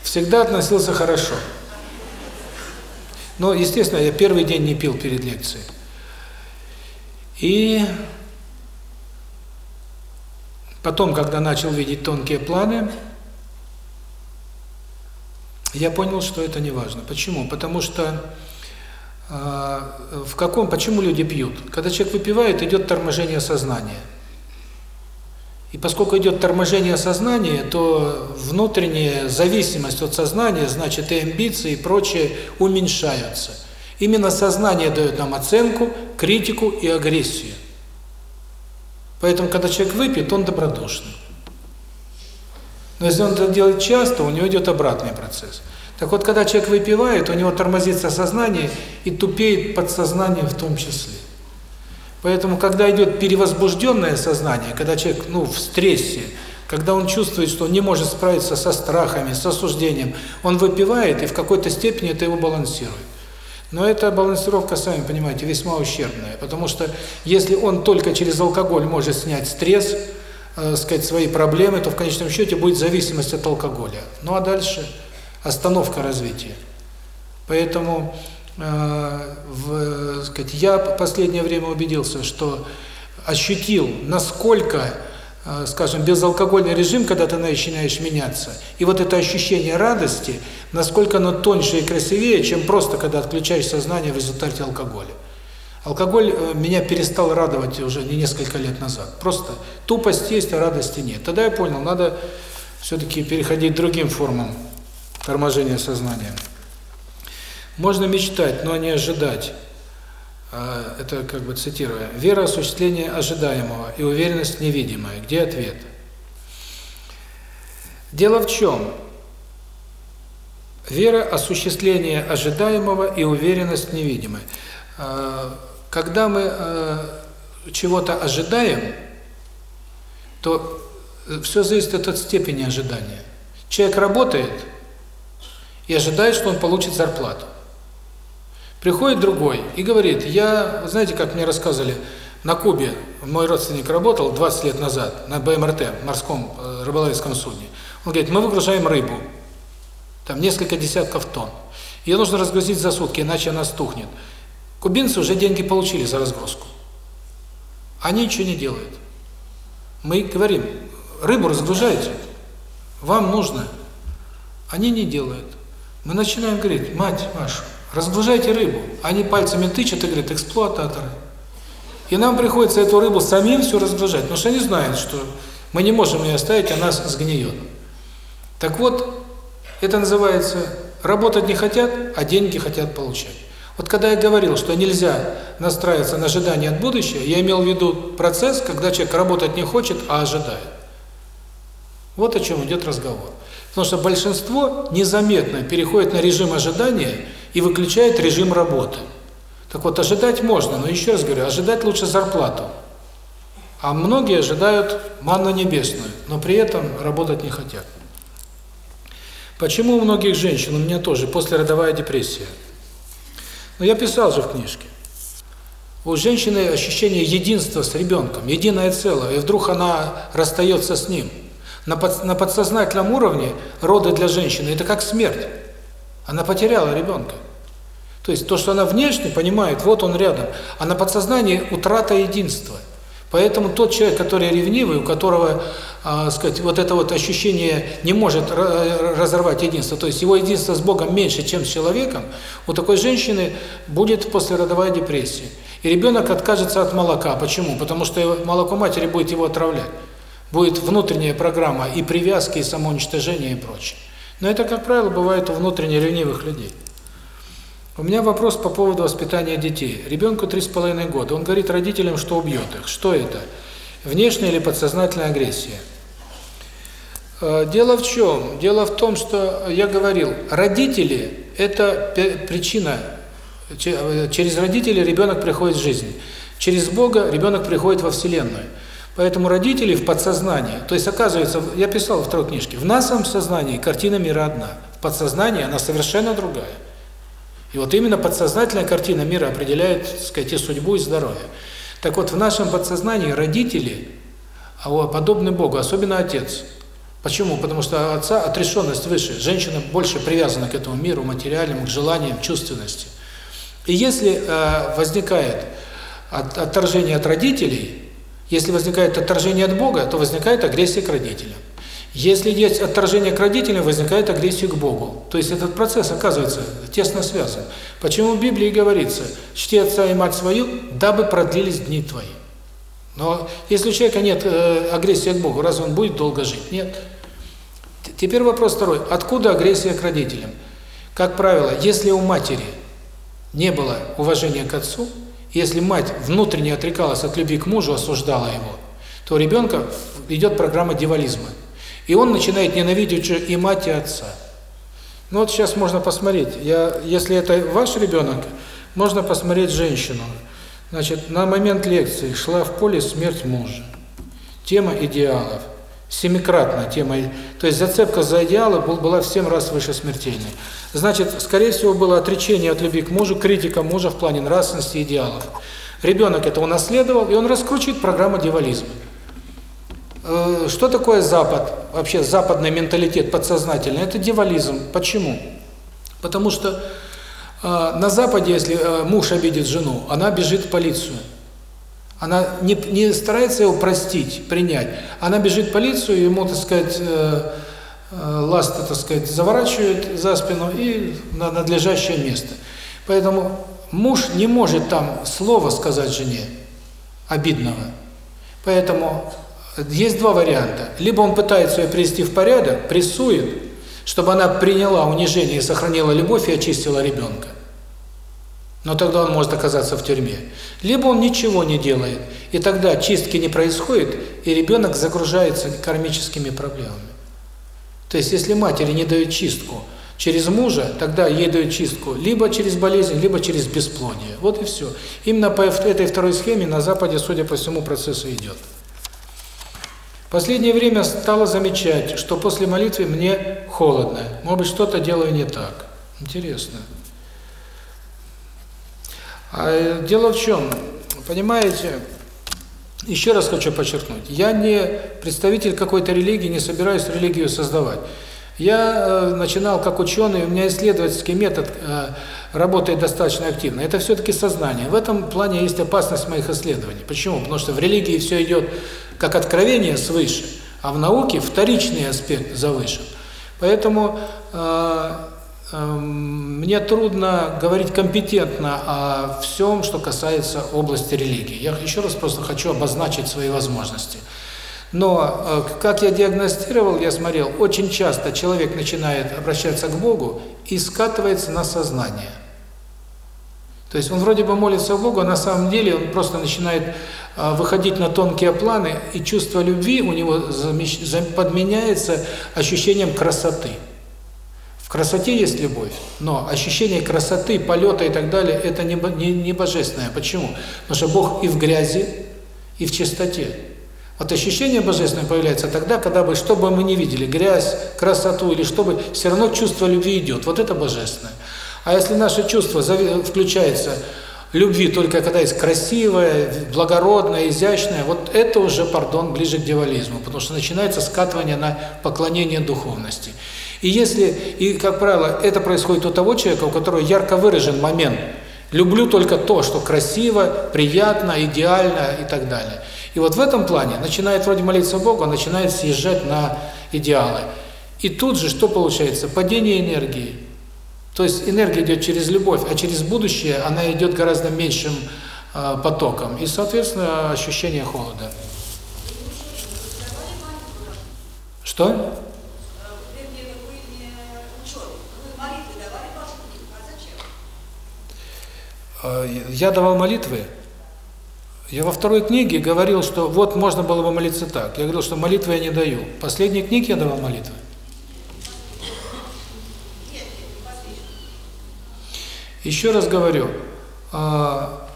всегда относился хорошо. Но, естественно, я первый день не пил перед лекцией. И потом, когда начал видеть тонкие планы, я понял, что это не важно. Почему? Потому что в каком, почему люди пьют? Когда человек выпивает, идет торможение сознания. И поскольку идет торможение сознания, то внутренняя зависимость от сознания, значит и амбиции и прочее уменьшаются. Именно сознание дает нам оценку, критику и агрессию. Поэтому, когда человек выпьет, он добродушный. Но если он это делает часто, у него идет обратный процесс. Так вот, когда человек выпивает, у него тормозится сознание и тупеет подсознание в том числе. Поэтому, когда идет перевозбужденное сознание, когда человек ну, в стрессе, когда он чувствует, что он не может справиться со страхами, с осуждением, он выпивает, и в какой-то степени это его балансирует. Но эта балансировка, сами понимаете, весьма ущербная, потому что если он только через алкоголь может снять стресс, э, сказать, свои проблемы, то в конечном счете будет зависимость от алкоголя. Ну а дальше остановка развития. Поэтому э, в, сказать, я в последнее время убедился, что ощутил, насколько, э, скажем, безалкогольный режим, когда ты начинаешь меняться, и вот это ощущение радости, насколько оно тоньше и красивее, чем просто, когда отключаешь сознание в результате алкоголя. Алкоголь э, меня перестал радовать уже не несколько лет назад. Просто тупость есть, а радости нет. Тогда я понял, надо все-таки переходить к другим формам торможения сознания. Можно мечтать, но не ожидать. А, это как бы цитируя. Вера – осуществление ожидаемого и уверенность невидимая. Где ответ? Дело в чем? Вера – осуществление ожидаемого и уверенность невидимая. А, когда мы а, чего-то ожидаем, то все зависит от степени ожидания. Человек работает и ожидает, что он получит зарплату. Приходит другой и говорит, я, знаете, как мне рассказывали, на Кубе мой родственник работал 20 лет назад на БМРТ, морском э, рыболовецком судне. Он говорит, мы выгружаем рыбу, там несколько десятков тонн. Ее нужно разгрузить за сутки, иначе она стухнет. Кубинцы уже деньги получили за разгрузку. Они ничего не делают. Мы говорим, рыбу разгружайте, вам нужно. Они не делают. Мы начинаем говорить, мать вашу, Разгружайте рыбу. Они пальцами тычут и говорят, эксплуататоры. И нам приходится эту рыбу самим все разгружать, потому что они знают, что мы не можем ее оставить, она сгниет. Так вот, это называется работать не хотят, а деньги хотят получать. Вот когда я говорил, что нельзя настраиваться на ожидание от будущего, я имел в виду процесс, когда человек работать не хочет, а ожидает. Вот о чем идет разговор. Потому что большинство незаметно переходит на режим ожидания и выключает режим работы. Так вот, ожидать можно, но еще раз говорю, ожидать лучше зарплату. А многие ожидают манну небесную, но при этом работать не хотят. Почему у многих женщин, у меня тоже, послеродовая депрессия? Ну, я писал же в книжке. У женщины ощущение единства с ребенком, единое целое, и вдруг она расстается с ним. На, под, на подсознательном уровне роды для женщины – это как смерть. Она потеряла ребенка. То есть то, что она внешне понимает, вот он рядом, а на подсознании утрата единства. Поэтому тот человек, который ревнивый, у которого, э, сказать, вот это вот ощущение не может разорвать единство, то есть его единство с Богом меньше, чем с человеком, у такой женщины будет послеродовая депрессия. И ребенок откажется от молока. Почему? Потому что молоко матери будет его отравлять. Будет внутренняя программа и привязки, и самоуничтожение, и прочее. Но это, как правило, бывает у внутренне ревнивых людей. У меня вопрос по поводу воспитания детей. Ребенку три с половиной года. Он говорит родителям, что убьет их. Что это? Внешняя или подсознательная агрессия? Э, дело в чем? Дело в том, что я говорил, родители – это причина. Через родителей ребенок приходит в жизнь. Через Бога ребенок приходит во Вселенную. Поэтому родители в подсознании, то есть оказывается, я писал во второй книжке, в нашем сознании картина мира одна, в подсознании она совершенно другая. И вот именно подсознательная картина мира определяет, так сказать, судьбу, и здоровье. Так вот, в нашем подсознании родители а подобны Богу, особенно отец. Почему? Потому что отца отрешенность выше, женщина больше привязана к этому миру, материальному, к желаниям, чувственности. И если э, возникает от, отторжение от родителей, если возникает отторжение от Бога, то возникает агрессия к родителям. Если есть отторжение к родителям, возникает агрессия к Богу. То есть этот процесс, оказывается, тесно связан. Почему в Библии говорится, чти отца и мать свою, дабы продлились дни твои. Но если у человека нет э, агрессии к Богу, разве он будет долго жить? Нет. Теперь вопрос второй. Откуда агрессия к родителям? Как правило, если у матери не было уважения к отцу, если мать внутренне отрекалась от любви к мужу, осуждала его, то у ребенка идет программа дивализма. И он начинает ненавидеть и мать, и отца. Ну вот сейчас можно посмотреть. Я, если это ваш ребенок, можно посмотреть женщину. Значит, на момент лекции шла в поле смерть мужа. Тема идеалов. Семикратно тема. То есть зацепка за идеалы была в 7 раз выше смертельной. Значит, скорее всего, было отречение от любви к мужу, критика мужа в плане нравственности идеалов. Ребенок это унаследовал, и он раскручивает программу дьяволизма. Э, что такое Запад? Вообще западный менталитет подсознательный. Это дьяволизм. Почему? Потому что э, на Западе, если э, муж обидит жену, она бежит в полицию. Она не, не старается его простить, принять. Она бежит в полицию, ему, так сказать, э, э, ласты, так сказать, заворачивает за спину и на надлежащее место. Поэтому муж не может там слова сказать жене обидного. Поэтому есть два варианта. Либо он пытается ее привести в порядок, прессует, чтобы она приняла унижение сохранила любовь и очистила ребенка. Но тогда он может оказаться в тюрьме. Либо он ничего не делает, и тогда чистки не происходит, и ребенок загружается кармическими проблемами. То есть, если матери не дают чистку через мужа, тогда ей дают чистку либо через болезнь, либо через бесплодие. Вот и все. Именно по этой второй схеме на Западе, судя по всему, процессу идет. Последнее время стало замечать, что после молитвы мне холодно. Может быть, что-то делаю не так. Интересно. А дело в чем? Понимаете, еще раз хочу подчеркнуть, я не представитель какой-то религии, не собираюсь религию создавать. Я э, начинал как ученый, у меня исследовательский метод э, работает достаточно активно. Это все-таки сознание. В этом плане есть опасность моих исследований. Почему? Потому что в религии все идет как откровение свыше, а в науке вторичный аспект завышен. Поэтому э, мне трудно говорить компетентно о всем, что касается области религии. Я еще раз просто хочу обозначить свои возможности. Но, э, как я диагностировал, я смотрел, очень часто человек начинает обращаться к Богу и скатывается на сознание. То есть он вроде бы молится Богу, а на самом деле он просто начинает э, выходить на тонкие планы, и чувство любви у него подменяется ощущением красоты. В красоте есть любовь, но ощущение красоты, полета и так далее – это не, не, не божественное. Почему? Потому что Бог и в грязи, и в чистоте. Вот ощущение божественное появляется тогда, когда бы, что бы мы ни видели, грязь, красоту или что бы, все равно чувство любви идет. Вот это божественное. А если наше чувство включается любви только когда есть красивое, благородное, изящное, вот это уже, пардон, ближе к дьяволизму, потому что начинается скатывание на поклонение духовности. И если, и как правило, это происходит у того человека, у которого ярко выражен момент «люблю только то, что красиво, приятно, идеально» и так далее. И вот в этом плане начинает вроде молиться Богу, а начинает съезжать на идеалы. И тут же что получается? Падение энергии. То есть энергия идет через любовь, а через будущее она идет гораздо меньшим э, потоком. И, соответственно, ощущение холода. Что? Я давал молитвы. Я во второй книге говорил, что вот можно было бы молиться так. Я говорил, что молитвы я не даю. В последней книге я давал молитвы. Еще раз говорю, а,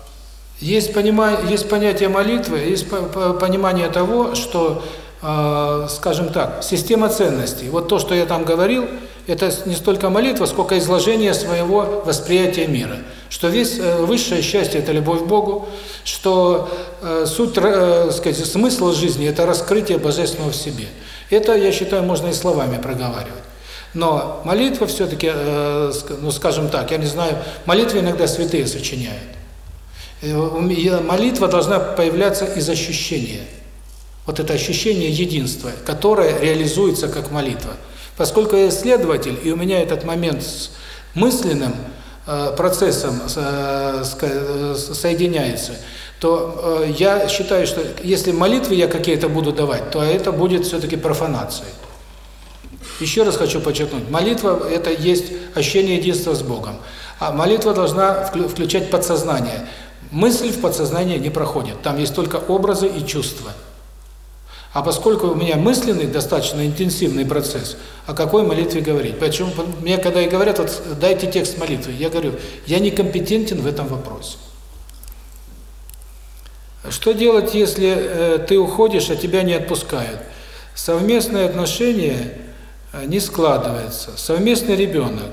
есть понимание, есть понятие молитвы, есть понимание того, что, а, скажем так, система ценностей. Вот то, что я там говорил, это не столько молитва, сколько изложение своего восприятия мира. Что весь э, высшее счастье – это любовь к Богу, что э, суть, э, сказать, смысл жизни – это раскрытие Божественного в себе. Это, я считаю, можно и словами проговаривать. Но молитва все-таки, э, ну скажем так, я не знаю, молитвы иногда святые сочиняют. Молитва должна появляться из ощущения. Вот это ощущение единства, которое реализуется как молитва. Поскольку я исследователь, и у меня этот момент с мысленным э, процессом э, соединяется, то я считаю, что если молитвы я какие-то буду давать, то это будет все-таки профанацией. Еще раз хочу подчеркнуть, молитва – это есть ощущение единства с Богом. А молитва должна включать подсознание. Мысль в подсознание не проходит, там есть только образы и чувства. А поскольку у меня мысленный, достаточно интенсивный процесс, о какой молитве говорить? Почему мне когда и говорят, вот дайте текст молитвы, я говорю, я некомпетентен в этом вопросе. Что делать, если э, ты уходишь, а тебя не отпускают? Совместные отношения э, не складываются. Совместный ребенок.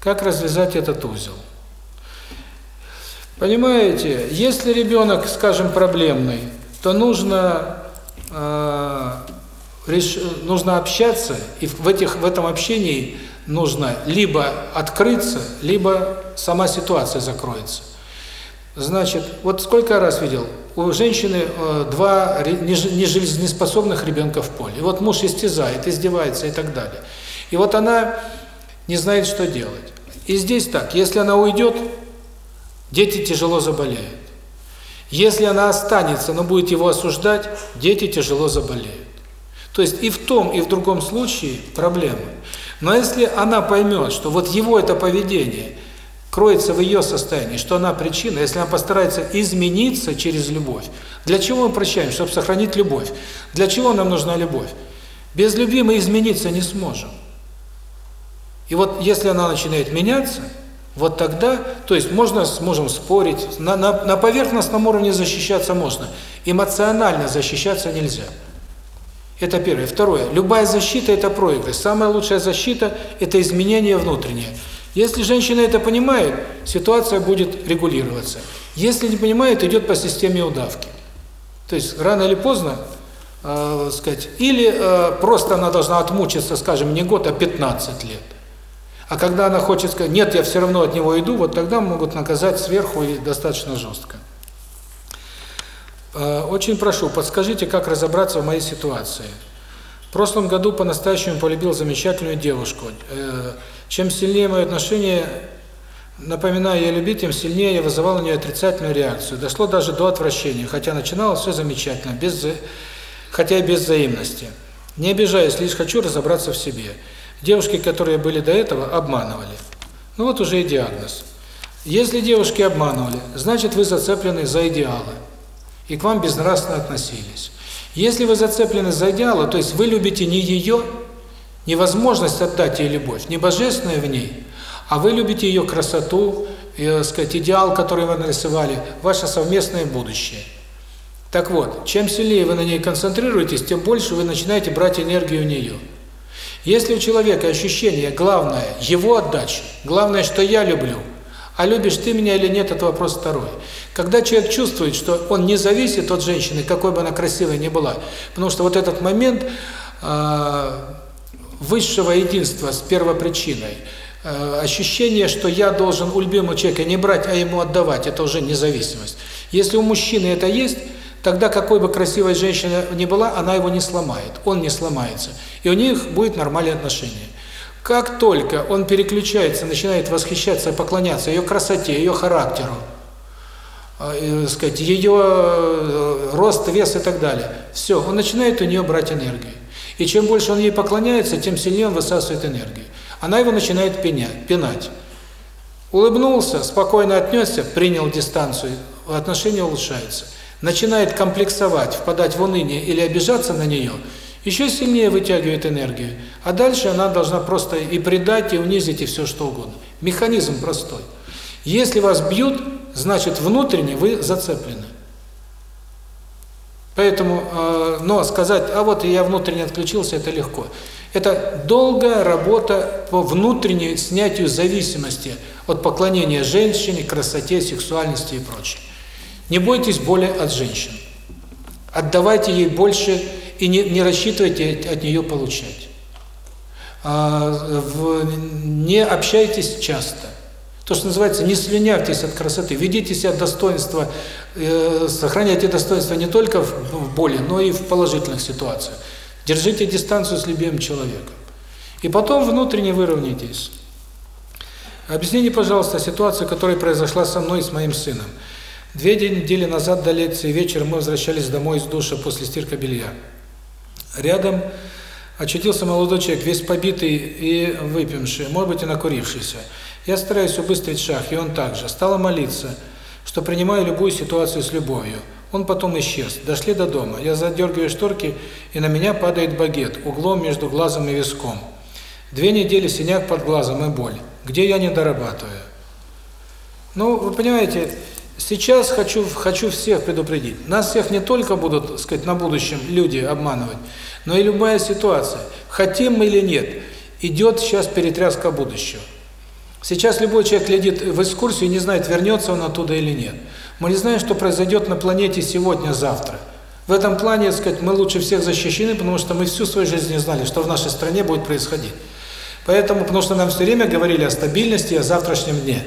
Как развязать этот узел? Понимаете, если ребенок, скажем, проблемный, то нужно реш... нужно общаться, и в этих в этом общении нужно либо открыться, либо сама ситуация закроется. Значит, вот сколько раз видел, у женщины э, два нежизнеспособных ребенка в поле. И вот муж истязает, издевается и так далее. И вот она не знает, что делать. И здесь так, если она уйдет, дети тяжело заболеют. Если она останется, но будет его осуждать, дети тяжело заболеют. То есть и в том, и в другом случае проблемы. Но если она поймет, что вот его это поведение кроется в ее состоянии, что она причина, если она постарается измениться через любовь. Для чего мы прощаем? Чтобы сохранить любовь. Для чего нам нужна любовь? Без любви мы измениться не сможем. И вот если она начинает меняться, вот тогда, то есть можно с мужем спорить, на, на, на поверхностном уровне защищаться можно, эмоционально защищаться нельзя. Это первое. Второе. Любая защита – это проигрыш. Самая лучшая защита – это изменение внутреннее. Если женщина это понимает, ситуация будет регулироваться. Если не понимает, идет по системе удавки. То есть рано или поздно, э, сказать, или э, просто она должна отмучиться, скажем, не год, а 15 лет. А когда она хочет сказать, нет, я все равно от него иду, вот тогда могут наказать сверху и достаточно жестко. Э, очень прошу, подскажите, как разобраться в моей ситуации. В прошлом году по-настоящему полюбил замечательную девушку. Э, чем сильнее мои отношения, напоминаю я любить, тем сильнее я вызывал на нее отрицательную реакцию. Дошло даже до отвращения, хотя начиналось все замечательно, без, хотя и без взаимности. Не обижаюсь, лишь хочу разобраться в себе. Девушки, которые были до этого, обманывали. Ну вот уже и диагноз. Если девушки обманывали, значит вы зацеплены за идеалы и к вам безнравственно относились. Если вы зацеплены за идеалы, то есть вы любите не ее, невозможность отдать ей любовь, не божественное в ней, а вы любите ее красоту, э, сказать, идеал, который вы нарисовали, ваше совместное будущее. Так вот, чем сильнее вы на ней концентрируетесь, тем больше вы начинаете брать энергию у нее. Если у человека ощущение главное его отдача, главное, что я люблю – а любишь ты меня или нет, это вопрос второй. Когда человек чувствует, что он не зависит от женщины, какой бы она красивой ни была, потому что вот этот момент э, высшего единства с первопричиной, э, ощущение, что я должен у любимого человека не брать, а ему отдавать, это уже независимость. Если у мужчины это есть, тогда какой бы красивой женщина ни была, она его не сломает, он не сломается. И у них будет нормальные отношения. Как только он переключается, начинает восхищаться, поклоняться ее красоте, ее характеру, э, сказать, ее э, рост, вес и так далее, все, он начинает у нее брать энергию. И чем больше он ей поклоняется, тем сильнее он высасывает энергию. Она его начинает пенять, пинать. Улыбнулся, спокойно отнесся, принял дистанцию, отношения улучшаются. Начинает комплексовать, впадать в уныние или обижаться на нее – еще сильнее вытягивает энергию. А дальше она должна просто и предать, и унизить, и все что угодно. Механизм простой. Если вас бьют, значит внутренне вы зацеплены. Поэтому, э, но сказать, а вот я внутренне отключился, это легко. Это долгая работа по внутренней снятию зависимости от поклонения женщине, красоте, сексуальности и прочее. Не бойтесь боли от женщин. Отдавайте ей больше и не, не рассчитывайте от нее получать. А, в, не общайтесь часто. То, что называется, не слюнявьтесь от красоты, ведите себя достоинства, э, сохраняйте достоинство не только в, в боли, но и в положительных ситуациях. Держите дистанцию с любимым человеком. И потом внутренне выровняйтесь. Объясните, пожалуйста, ситуацию, которая произошла со мной и с моим сыном. Две недели назад до лекции вечером мы возвращались домой из душа после стирка белья. Рядом очутился молодой человек, весь побитый и выпивший, может быть и накурившийся. Я стараюсь убыстрить шаг, и он также. Стала молиться, что принимаю любую ситуацию с любовью. Он потом исчез. Дошли до дома. Я задергиваю шторки, и на меня падает багет, углом между глазом и виском. Две недели синяк под глазом и боль. Где я не дорабатываю? Ну, вы понимаете, Сейчас хочу хочу всех предупредить. Нас всех не только будут, так сказать, на будущем люди обманывать, но и любая ситуация, хотим мы или нет, идет сейчас перетряска будущего. Сейчас любой человек глядит в экскурсию и не знает, вернется он оттуда или нет. Мы не знаем, что произойдет на планете сегодня, завтра. В этом плане, сказать, мы лучше всех защищены, потому что мы всю свою жизнь не знали, что в нашей стране будет происходить. Поэтому, потому что нам все время говорили о стабильности, о завтрашнем дне.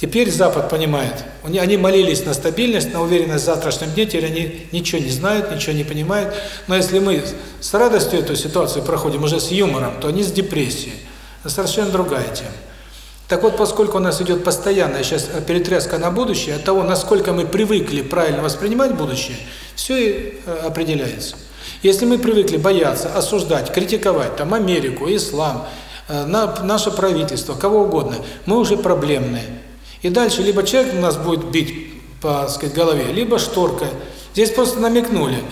Теперь Запад понимает. Они молились на стабильность, на уверенность в завтрашнем дне, теперь они ничего не знают, ничего не понимают. Но если мы с радостью эту ситуацию проходим, уже с юмором, то они с депрессией. Это совершенно другая тема. Так вот, поскольку у нас идет постоянная сейчас перетряска на будущее, от того, насколько мы привыкли правильно воспринимать будущее, все и э, определяется. Если мы привыкли бояться, осуждать, критиковать там Америку, ислам, э, наше правительство, кого угодно, мы уже проблемные. И дальше либо человек нас будет бить по, сказать, голове, либо шторка. Здесь просто намекнули.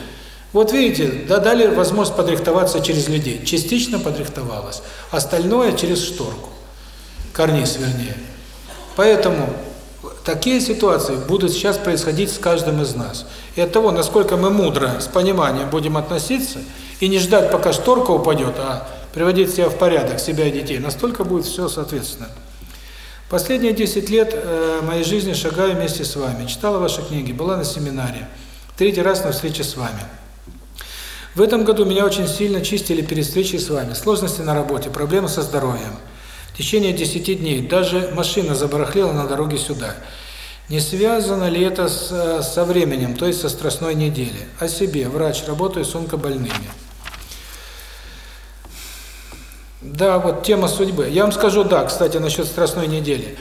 Вот видите, дали возможность подрихтоваться через людей. Частично подрихтовалась. Остальное через шторку. Карниз, вернее. Поэтому такие ситуации будут сейчас происходить с каждым из нас. И от того, насколько мы мудро, с пониманием будем относиться, и не ждать, пока шторка упадет, а приводить себя в порядок, себя и детей, настолько будет все соответственно. Последние 10 лет э, моей жизни шагаю вместе с вами. Читала ваши книги, была на семинаре. Третий раз на встрече с вами. В этом году меня очень сильно чистили перед встречей с вами. Сложности на работе, проблемы со здоровьем. В течение 10 дней даже машина забарахлела на дороге сюда. Не связано ли это с, со временем, то есть со страстной неделей? О себе. Врач, работаю с онкобольными. Да, вот тема судьбы. Я вам скажу, да, кстати, насчет Страстной недели.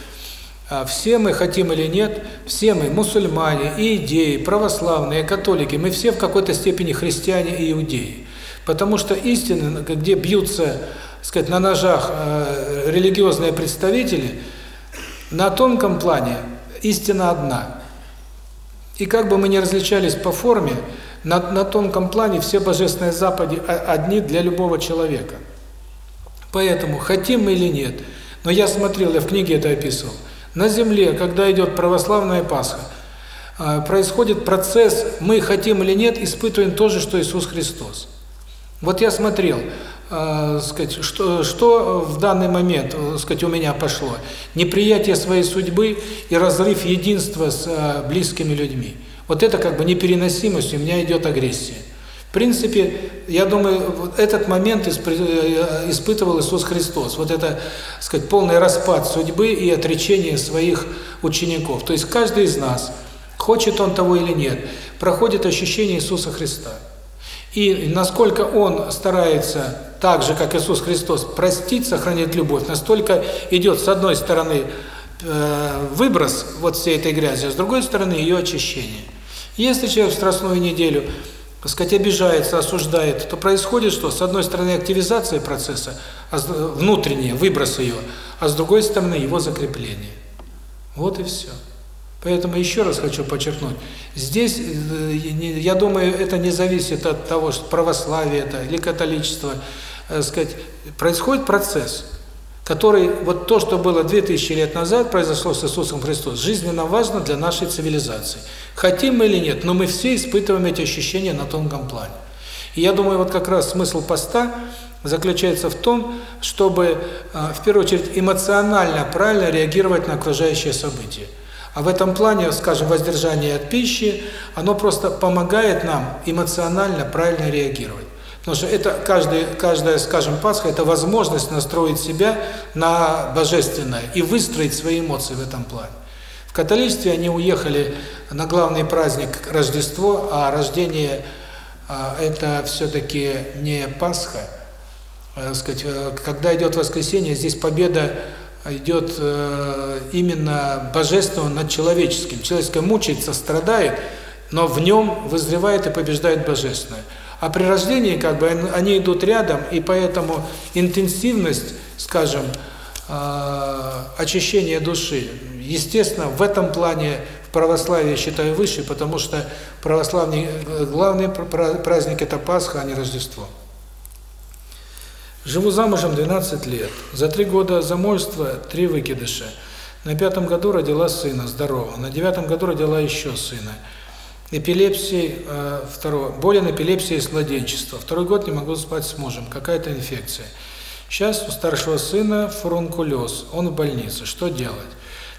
А, все мы хотим или нет, все мы мусульмане, иудеи, православные, католики, мы все в какой-то степени христиане и иудеи. Потому что истины, где бьются, сказать, на ножах э, религиозные представители, на тонком плане истина одна. И как бы мы ни различались по форме, на, на тонком плане все божественные заповеди одни для любого человека. Поэтому, хотим мы или нет, но я смотрел, я в книге это описывал, на земле, когда идет православная Пасха, а, происходит процесс, мы хотим или нет, испытываем то же, что Иисус Христос. Вот я смотрел, э, сказать, что, что в данный момент э, сказать, у меня пошло. Неприятие своей судьбы и разрыв единства с э, близкими людьми. Вот это как бы непереносимость, у меня идет агрессия. Принципе, я думаю, вот этот момент э, испытывал Иисус Христос. Вот это, сказать, полный распад судьбы и отречение своих учеников. То есть каждый из нас, хочет он того или нет, проходит ощущение Иисуса Христа. И насколько он старается, так же, как Иисус Христос, простить, сохранить любовь, настолько идет, с одной стороны, э, выброс вот всей этой грязи, а с другой стороны, ее очищение. Если человек в Страстную неделю так сказать, обижается, осуждает, то происходит что? С одной стороны активизация процесса, а внутренняя, выброс ее, а с другой стороны его закрепление. Вот и все. Поэтому еще раз хочу подчеркнуть, здесь, э, я думаю, это не зависит от того, что православие это или католичество, э, сказать, происходит процесс который, вот то, что было 2000 лет назад, произошло с Иисусом Христом, жизненно важно для нашей цивилизации. Хотим мы или нет, но мы все испытываем эти ощущения на тонком плане. И я думаю, вот как раз смысл поста заключается в том, чтобы, а, в первую очередь, эмоционально правильно реагировать на окружающие события. А в этом плане, скажем, воздержание от пищи, оно просто помогает нам эмоционально правильно реагировать. Потому что это каждый, каждая, скажем, Пасха – это возможность настроить себя на божественное и выстроить свои эмоции в этом плане. В католичестве они уехали на главный праздник Рождество, а рождение а, – это все-таки не Пасха. А, сказать, э, когда идет воскресенье, здесь победа идет э, именно божественного над человеческим. Человеческое мучается, страдает, но в нем вызревает и побеждает божественное. А при рождении как бы они идут рядом, и поэтому интенсивность, скажем, а, очищения души, естественно, в этом плане в православии считаю выше, потому что православный главный праздник это Пасха, а не Рождество. Живу замужем 12 лет. За три года замужества три выкидыша. На пятом году родила сына здорового, на девятом году родила еще сына. Эпилепсии, э, второе, болен эпилепсией с младенчества. Второй год не могу спать с мужем, какая-то инфекция. Сейчас у старшего сына фурункулез, он в больнице. Что делать?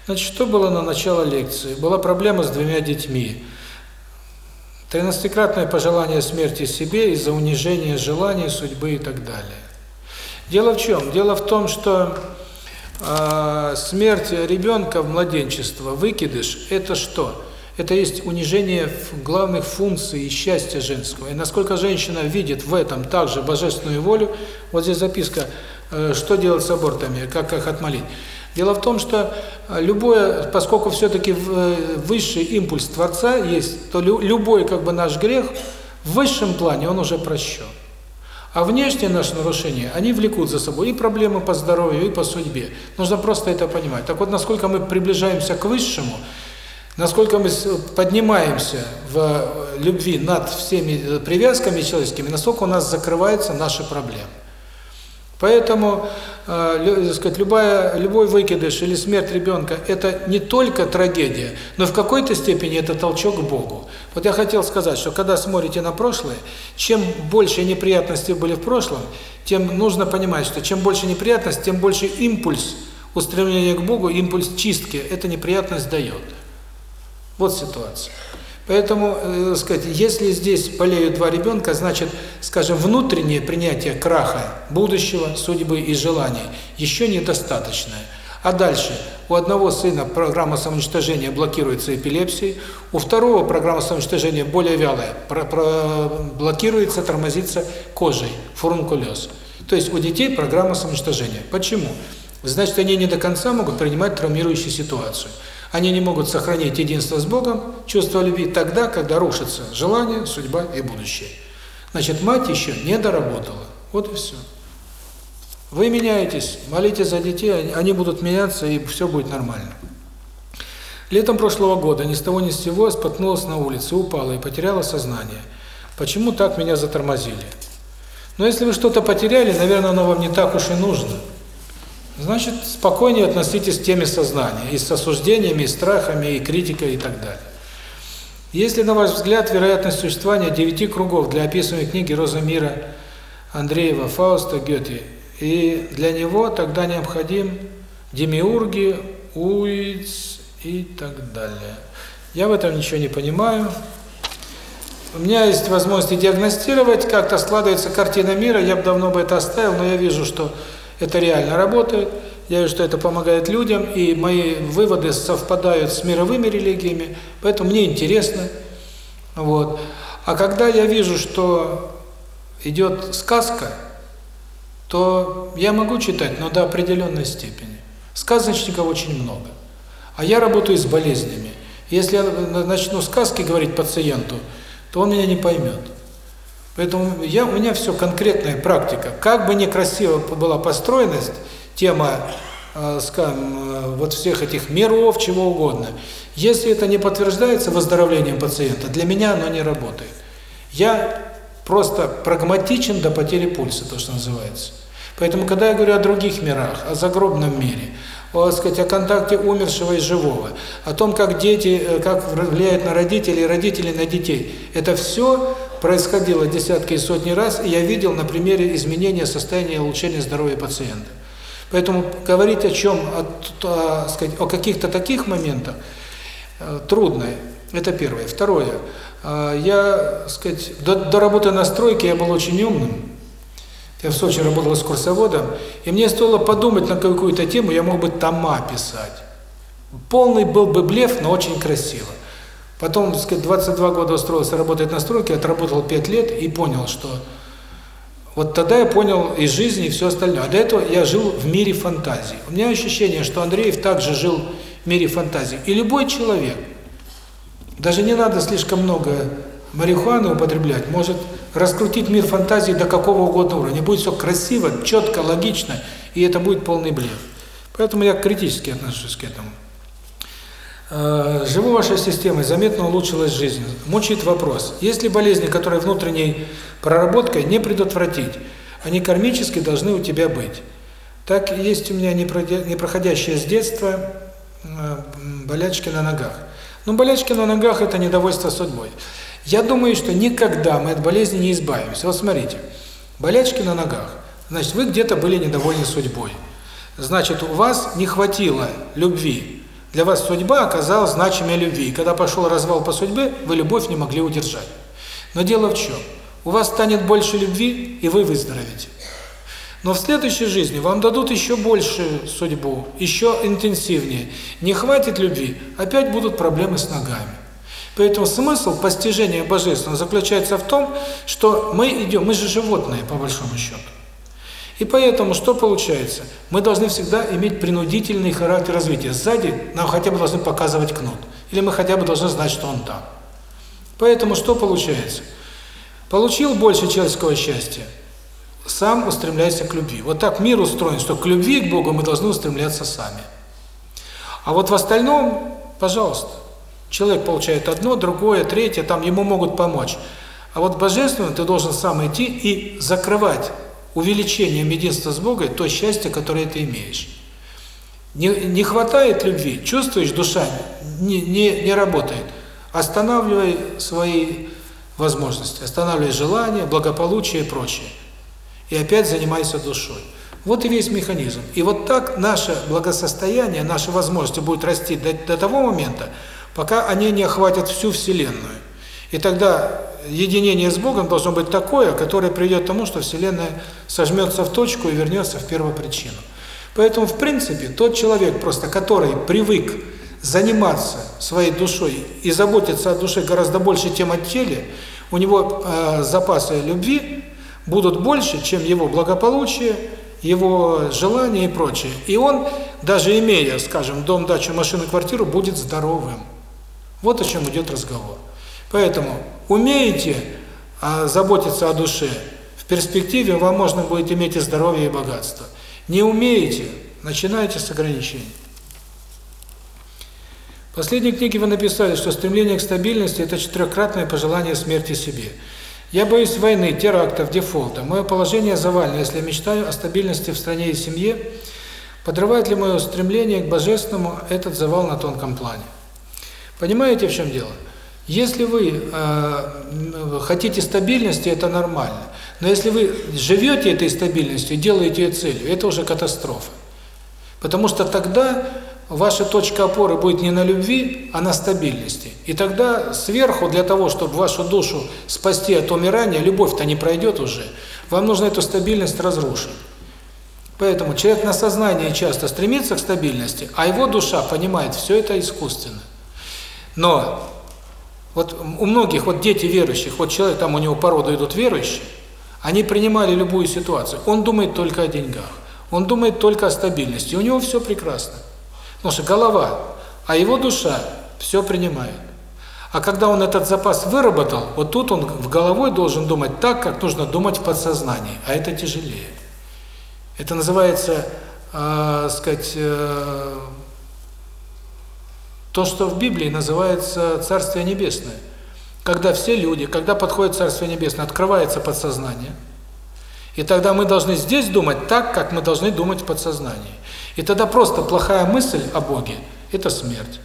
Значит, что было на начало лекции? Была проблема с двумя детьми. Тринадцатикратное пожелание смерти себе из-за унижения желаний, судьбы и так далее. Дело в чем? Дело в том, что э, смерть ребенка в младенчество, выкидыш, это что? Это есть унижение главных функций и счастья женского. И насколько женщина видит в этом также божественную волю, вот здесь записка, э, что делать с абортами, как их отмолить. Дело в том, что э, любое, поскольку все-таки э, высший импульс Творца есть, то любой как бы наш грех в высшем плане он уже прощен. А внешние наши нарушения, они влекут за собой и проблемы по здоровью, и по судьбе. Нужно просто это понимать. Так вот, насколько мы приближаемся к высшему, насколько мы поднимаемся в любви над всеми привязками человеческими, насколько у нас закрываются наши проблемы. Поэтому, э, сказать, любая, любой выкидыш или смерть ребенка – это не только трагедия, но в какой-то степени это толчок к Богу. Вот я хотел сказать, что когда смотрите на прошлое, чем больше неприятностей были в прошлом, тем нужно понимать, что чем больше неприятностей, тем больше импульс устремления к Богу, импульс чистки эта неприятность дает. Вот ситуация. Поэтому, э, сказать, если здесь болеют два ребенка, значит, скажем, внутреннее принятие краха будущего, судьбы и желаний еще недостаточное. А дальше у одного сына программа самоуничтожения блокируется эпилепсией, у второго программа самоуничтожения более вялая, про, про, блокируется, тормозится кожей, фурункулез. То есть у детей программа самоуничтожения. Почему? Значит, они не до конца могут принимать травмирующую ситуацию. Они не могут сохранить единство с Богом, чувство любви тогда, когда рушится желание, судьба и будущее. Значит, мать еще не доработала. Вот и все. Вы меняетесь, молитесь за детей, они будут меняться, и все будет нормально. Летом прошлого года ни с того ни с сего споткнулась на улице, упала и потеряла сознание. Почему так меня затормозили? Но если вы что-то потеряли, наверное, оно вам не так уж и нужно. Значит, спокойнее относитесь к теме сознания, и с осуждениями, и страхами, и критикой, и так далее. Если, на ваш взгляд, вероятность существования девяти кругов для описываемой книги «Роза мира» Андреева, Фауста, Гёте, и для него тогда необходим демиурги, уиц и так далее. Я в этом ничего не понимаю. У меня есть возможность диагностировать, как-то складывается картина мира, я бы давно бы это оставил, но я вижу, что это реально работает. Я вижу, что это помогает людям, и мои выводы совпадают с мировыми религиями, поэтому мне интересно. Вот. А когда я вижу, что идет сказка, то я могу читать, но до определенной степени. Сказочников очень много. А я работаю с болезнями. Если я начну сказки говорить пациенту, то он меня не поймет. Поэтому я, у меня все конкретная практика. Как бы некрасиво была построенность, тема, э, скажем, э, вот всех этих миров, чего угодно, если это не подтверждается выздоровлением пациента, для меня оно не работает. Я просто прагматичен до потери пульса, то, что называется. Поэтому, когда я говорю о других мирах, о загробном мире, о, сказать, о контакте умершего и живого, о том, как дети, э, как влияют на родителей, родители на детей, это все происходило десятки и сотни раз, и я видел на примере изменения состояния и улучшения здоровья пациента. Поэтому говорить о чем, о, о, о каких-то таких моментах э, трудно. Это первое. Второе. Э, я, сказать, до, до работы на стройке я был очень умным. Я в Сочи работал с курсоводом, и мне стоило подумать на какую-то тему, я мог бы тома писать. Полный был бы блеф, но очень красиво. Потом, так сказать, 22 года устроился работать на стройке, отработал 5 лет и понял, что вот тогда я понял и жизнь, и все остальное. А до этого я жил в мире фантазии. У меня ощущение, что Андреев также жил в мире фантазии. И любой человек, даже не надо слишком много марихуаны употреблять, может раскрутить мир фантазии до какого угодно уровня. Будет все красиво, четко, логично, и это будет полный блеф. Поэтому я критически отношусь к этому. Э, живу вашей системой, заметно улучшилась жизнь. Мучает вопрос. Есть ли болезни, которые внутренней проработкой не предотвратить? Они кармически должны у тебя быть. Так есть у меня непроходящее с детства болячки на ногах. Но болячки на ногах – это недовольство судьбой. Я думаю, что никогда мы от болезни не избавимся. Вот смотрите, болячки на ногах. Значит, вы где-то были недовольны судьбой. Значит, у вас не хватило любви. Для вас судьба оказалась значимой любви. И когда пошел развал по судьбе, вы любовь не могли удержать. Но дело в чем? У вас станет больше любви, и вы выздоровеете. Но в следующей жизни вам дадут еще большую судьбу, еще интенсивнее. Не хватит любви, опять будут проблемы с ногами. Поэтому смысл постижения Божественного заключается в том, что мы идем, мы же животные, по большому счету. И поэтому что получается? Мы должны всегда иметь принудительный характер развития. Сзади нам хотя бы должны показывать кнут. Или мы хотя бы должны знать, что он там. Поэтому что получается? Получил больше человеческого счастья, сам устремляйся к любви. Вот так мир устроен, что к любви к Богу мы должны устремляться сами. А вот в остальном, пожалуйста, человек получает одно, другое, третье, там ему могут помочь. А вот божественным ты должен сам идти и закрывать увеличением единства с Богом то счастье, которое ты имеешь. Не, не хватает любви, чувствуешь, душа не, не, не работает. Останавливай свои возможности, останавливай желания, благополучие и прочее. И опять занимайся душой. Вот и весь механизм. И вот так наше благосостояние, наши возможности будут расти до, до того момента, пока они не охватят всю Вселенную. И тогда единение с Богом должно быть такое, которое приведет к тому, что Вселенная сожмется в точку и вернется в первопричину. Поэтому, в принципе, тот человек, просто который привык заниматься своей душой и заботиться о душе гораздо больше, чем о теле, у него э, запасы любви будут больше, чем его благополучие, его желания и прочее. И он, даже имея, скажем, дом, дачу, машину, квартиру, будет здоровым. Вот о чем идет разговор. Поэтому умеете а, заботиться о душе, в перспективе вам можно будет иметь и здоровье, и богатство. Не умеете, начинайте с ограничений. В последней книге вы написали, что стремление к стабильности – это четырехкратное пожелание смерти себе. Я боюсь войны, терактов, дефолта. Мое положение завалено, если я мечтаю о стабильности в стране и семье. Подрывает ли мое стремление к Божественному этот завал на тонком плане? Понимаете, в чем дело? Если вы э, хотите стабильности, это нормально. Но если вы живете этой стабильностью, делаете ее целью, это уже катастрофа. Потому что тогда ваша точка опоры будет не на любви, а на стабильности. И тогда сверху, для того, чтобы вашу душу спасти от умирания, любовь-то не пройдет уже, вам нужно эту стабильность разрушить. Поэтому человек на сознании часто стремится к стабильности, а его душа понимает, все это искусственно. Но вот у многих, вот дети верующих, вот человек, там у него породу идут верующие, они принимали любую ситуацию. Он думает только о деньгах, он думает только о стабильности, у него все прекрасно. Потому что голова, а его душа все принимает. А когда он этот запас выработал, вот тут он в головой должен думать так, как нужно думать в подсознании, а это тяжелее. Это называется, э, сказать, э, то, что в Библии называется Царствие Небесное. Когда все люди, когда подходит Царствие Небесное, открывается подсознание, и тогда мы должны здесь думать так, как мы должны думать в подсознании. И тогда просто плохая мысль о Боге – это смерть.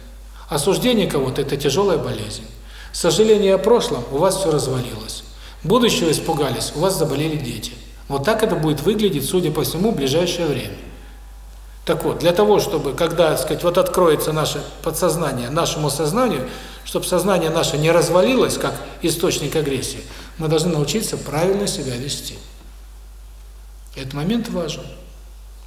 Осуждение кого-то – это тяжелая болезнь. Сожаление о прошлом – у вас все развалилось. Будущего испугались – у вас заболели дети. Вот так это будет выглядеть, судя по всему, в ближайшее время. Так вот, для того, чтобы, когда, так сказать, вот откроется наше подсознание нашему сознанию, чтобы сознание наше не развалилось, как источник агрессии, мы должны научиться правильно себя вести. Этот момент важен.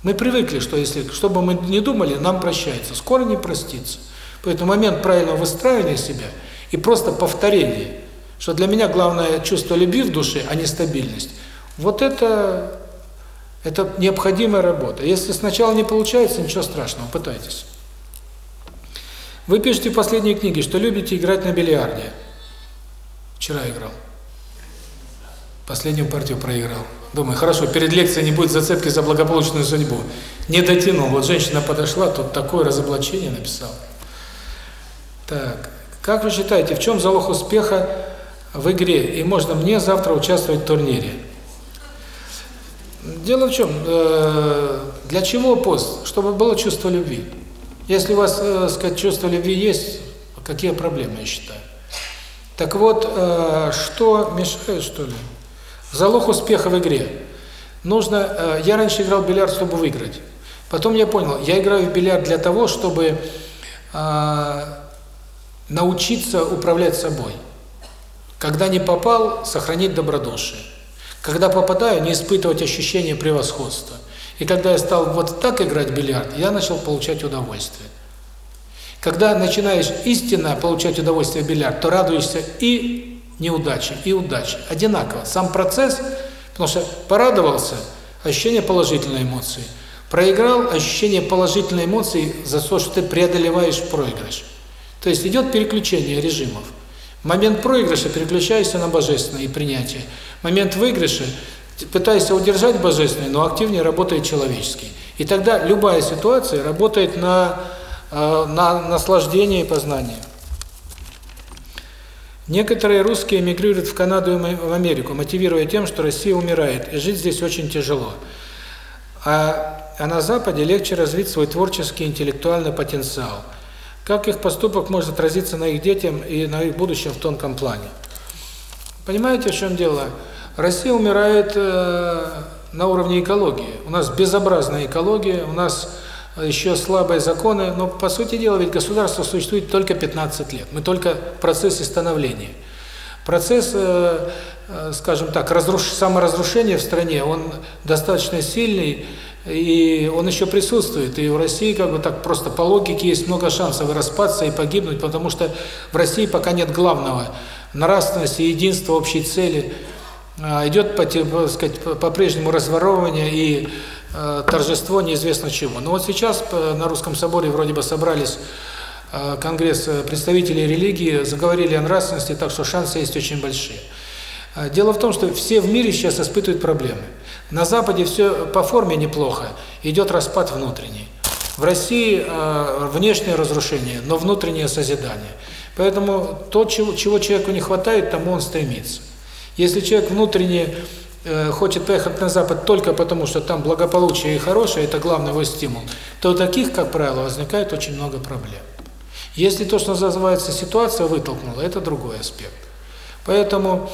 Мы привыкли, что если, чтобы мы не думали, нам прощается. Скоро не простится. Поэтому момент правильного выстраивания себя и просто повторение, что для меня главное чувство любви в душе, а не стабильность. Вот это это необходимая работа. Если сначала не получается, ничего страшного, пытайтесь. Вы пишете в последней книге, что любите играть на бильярде. Вчера играл. Последнюю партию проиграл. Думаю, хорошо, перед лекцией не будет зацепки за благополучную судьбу. Не дотянул. Вот женщина подошла, тут такое разоблачение написал. Так, как вы считаете, в чем залог успеха в игре? И можно мне завтра участвовать в турнире? Дело в чем? Э, для чего пост? Чтобы было чувство любви. Если у вас, э, сказать, чувство любви есть, какие проблемы, я считаю. Так вот, э, что мешает, что ли? Залог успеха в игре. Нужно, э, я раньше играл в бильярд, чтобы выиграть. Потом я понял, я играю в бильярд для того, чтобы научиться управлять собой. Когда не попал, сохранить добродушие. Когда попадаю, не испытывать ощущение превосходства. И когда я стал вот так играть в бильярд, я начал получать удовольствие. Когда начинаешь истинно получать удовольствие в бильярд, то радуешься и неудаче, и удаче. Одинаково. Сам процесс, потому что порадовался, ощущение положительной эмоции. Проиграл, ощущение положительной эмоции за то, что ты преодолеваешь проигрыш. То есть идет переключение режимов. Момент проигрыша переключаешься на божественное и принятие. Момент выигрыша пытаешься удержать божественный, но активнее работает человеческий. И тогда любая ситуация работает на, э, на наслаждение и познание. Некоторые русские эмигрируют в Канаду и в Америку, мотивируя тем, что Россия умирает, и жить здесь очень тяжело. А, а на Западе легче развить свой творческий интеллектуальный потенциал. Как их поступок может отразиться на их детям и на их будущем в тонком плане? Понимаете, в чем дело? Россия умирает э, на уровне экологии. У нас безобразная экология, у нас еще слабые законы, но по сути дела ведь государство существует только 15 лет. Мы только в процессе становления. Процесс, э, э, скажем так, разруш... саморазрушения в стране, он достаточно сильный, и он еще присутствует. И в России как бы так просто по логике есть много шансов распаться и погибнуть, потому что в России пока нет главного – нравственности, единства, общей цели – а, идет по, сказать, по-прежнему разворовывание и э, торжество неизвестно чего. Но вот сейчас на Русском соборе вроде бы собрались э, конгресс представителей религии, заговорили о нравственности, так что шансы есть очень большие. Дело в том, что все в мире сейчас испытывают проблемы. На Западе все по форме неплохо, идет распад внутренний. В России э, внешнее разрушение, но внутреннее созидание. Поэтому то, чего, чего человеку не хватает, тому он стремится. Если человек внутренне э, хочет поехать на Запад только потому, что там благополучие и хорошее, это главный его стимул, то таких, как правило, возникает очень много проблем. Если то, что называется ситуация вытолкнула, это другой аспект. Поэтому,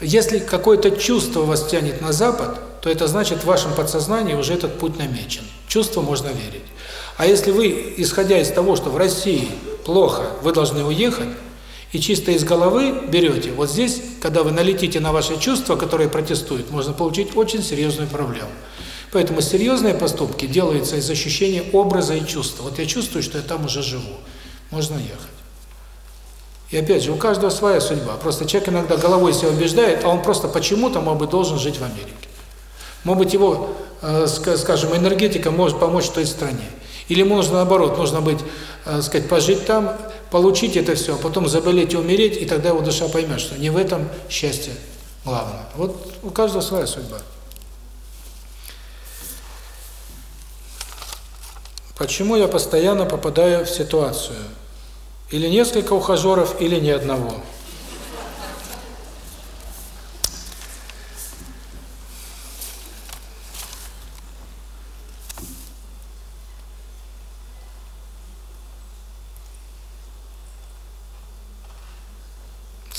если какое-то чувство вас тянет на Запад, то это значит, в вашем подсознании уже этот путь намечен. Чувство можно верить. А если вы, исходя из того, что в России плохо, вы должны уехать, и чисто из головы берете, вот здесь, когда вы налетите на ваши чувства, которые протестуют, можно получить очень серьезную проблему. Поэтому серьезные поступки делаются из ощущения образа и чувства. Вот я чувствую, что я там уже живу. Можно ехать. И опять же, у каждого своя судьба. Просто человек иногда головой себя убеждает, а он просто почему-то, может быть, должен жить в Америке. Может быть, его, э, скажем, энергетика может помочь той стране. Или можно наоборот, нужно быть, э, сказать, пожить там, получить это все, а потом заболеть и умереть, и тогда его душа поймет, что не в этом счастье главное. Вот у каждого своя судьба. Почему я постоянно попадаю в ситуацию? Или несколько ухажеров, или ни одного.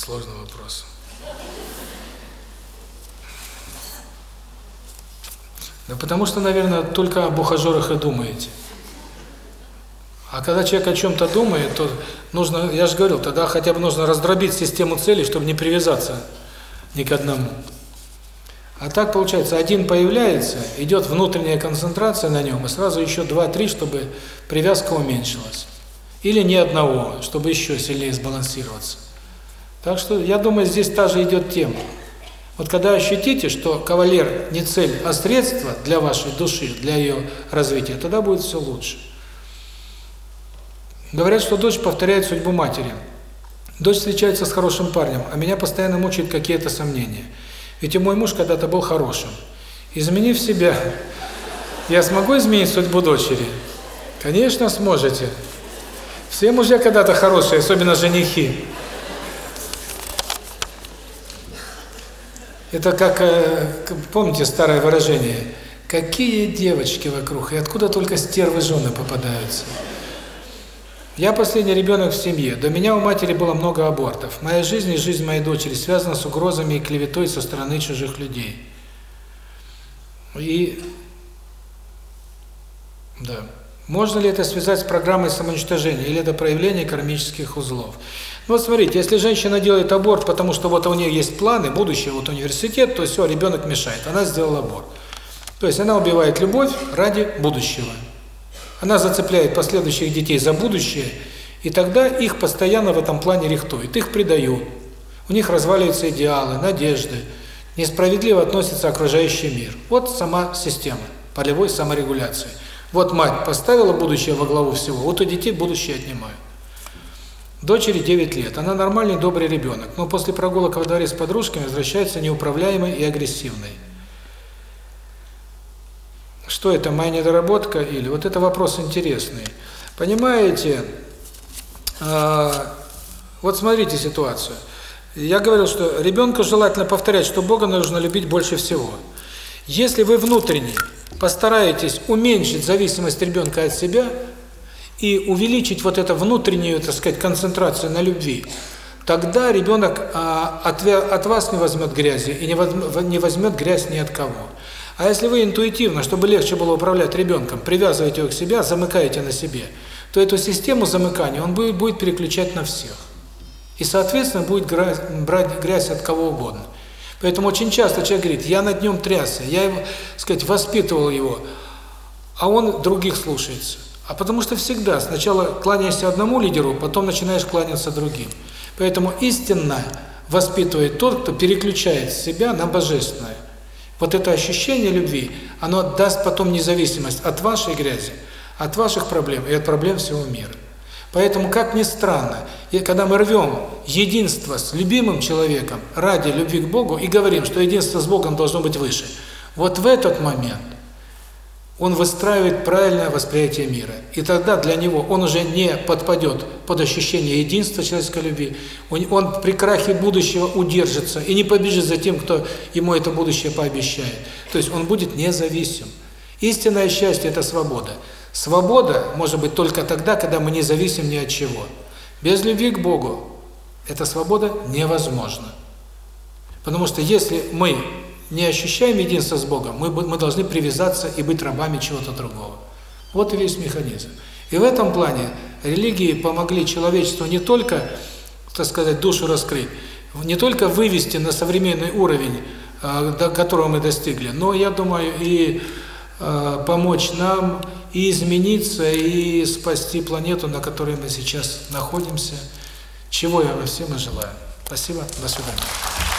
Сложный вопрос. Да потому что, наверное, только об ухажерах и думаете. А когда человек о чем-то думает, то нужно, я же говорил, тогда хотя бы нужно раздробить систему целей, чтобы не привязаться ни к одному. А так получается, один появляется, идет внутренняя концентрация на нем, и сразу еще два-три, чтобы привязка уменьшилась. Или ни одного, чтобы еще сильнее сбалансироваться. Так что, я думаю, здесь та же идет тема. Вот когда ощутите, что кавалер не цель, а средство для вашей души, для ее развития, тогда будет все лучше. Говорят, что дочь повторяет судьбу матери. Дочь встречается с хорошим парнем, а меня постоянно мучают какие-то сомнения. Ведь и мой муж когда-то был хорошим. Изменив себя, я смогу изменить судьбу дочери? Конечно, сможете. Все мужья когда-то хорошие, особенно женихи. Это как, э, помните старое выражение, какие девочки вокруг, и откуда только стервы жены попадаются. Я последний ребенок в семье. До меня у матери было много абортов. Моя жизнь и жизнь моей дочери связана с угрозами и клеветой со стороны чужих людей. И да. Можно ли это связать с программой самоуничтожения или это проявление кармических узлов? Ну смотрите, если женщина делает аборт, потому что вот у нее есть планы, будущее, вот университет, то все, ребенок мешает. Она сделала аборт. То есть она убивает любовь ради будущего. Она зацепляет последующих детей за будущее, и тогда их постоянно в этом плане рихтуют, их предают. У них разваливаются идеалы, надежды, несправедливо относится окружающий мир. Вот сама система полевой саморегуляции. Вот мать поставила будущее во главу всего, вот у детей будущее отнимают. Дочери 9 лет. Она нормальный, добрый ребенок, но после прогулок во дворе с подружками возвращается неуправляемой и агрессивной. Что это, моя недоработка или? Вот это вопрос интересный. Понимаете, э, вот смотрите ситуацию. Я говорил, что ребенку желательно повторять, что Бога нужно любить больше всего. Если вы внутренне постараетесь уменьшить зависимость ребенка от себя и увеличить вот эту внутреннюю, так сказать, концентрацию на любви, тогда ребенок а, от, вас не возьмет грязи и не, возьмет грязь ни от кого. А если вы интуитивно, чтобы легче было управлять ребенком, привязываете его к себе, замыкаете на себе, то эту систему замыкания он будет, будет переключать на всех. И, соответственно, будет брать грязь от кого угодно. Поэтому очень часто человек говорит, я над нем трясся, я, его, сказать, воспитывал его, а он других слушается. А потому что всегда сначала кланяешься одному лидеру, потом начинаешь кланяться другим. Поэтому истинно воспитывает тот, кто переключает себя на божественное. Вот это ощущение любви, оно даст потом независимость от вашей грязи, от ваших проблем и от проблем всего мира. Поэтому, как ни странно, когда мы рвем единство с любимым человеком ради любви к Богу и говорим, что единство с Богом должно быть выше, вот в этот момент он выстраивает правильное восприятие мира. И тогда для него он уже не подпадет под ощущение единства человеческой любви, он при крахе будущего удержится и не побежит за тем, кто ему это будущее пообещает. То есть он будет независим. Истинное счастье – это свобода. Свобода может быть только тогда, когда мы не зависим ни от чего. Без любви к Богу эта свобода невозможна. Потому что если мы не ощущаем единство с Богом, мы, мы должны привязаться и быть рабами чего-то другого. Вот и весь механизм. И в этом плане религии помогли человечеству не только, так сказать, душу раскрыть, не только вывести на современный уровень, э, до которого мы достигли, но, я думаю, и э, помочь нам и измениться, и спасти планету, на которой мы сейчас находимся, чего я вам всем и желаю. Спасибо, до свидания.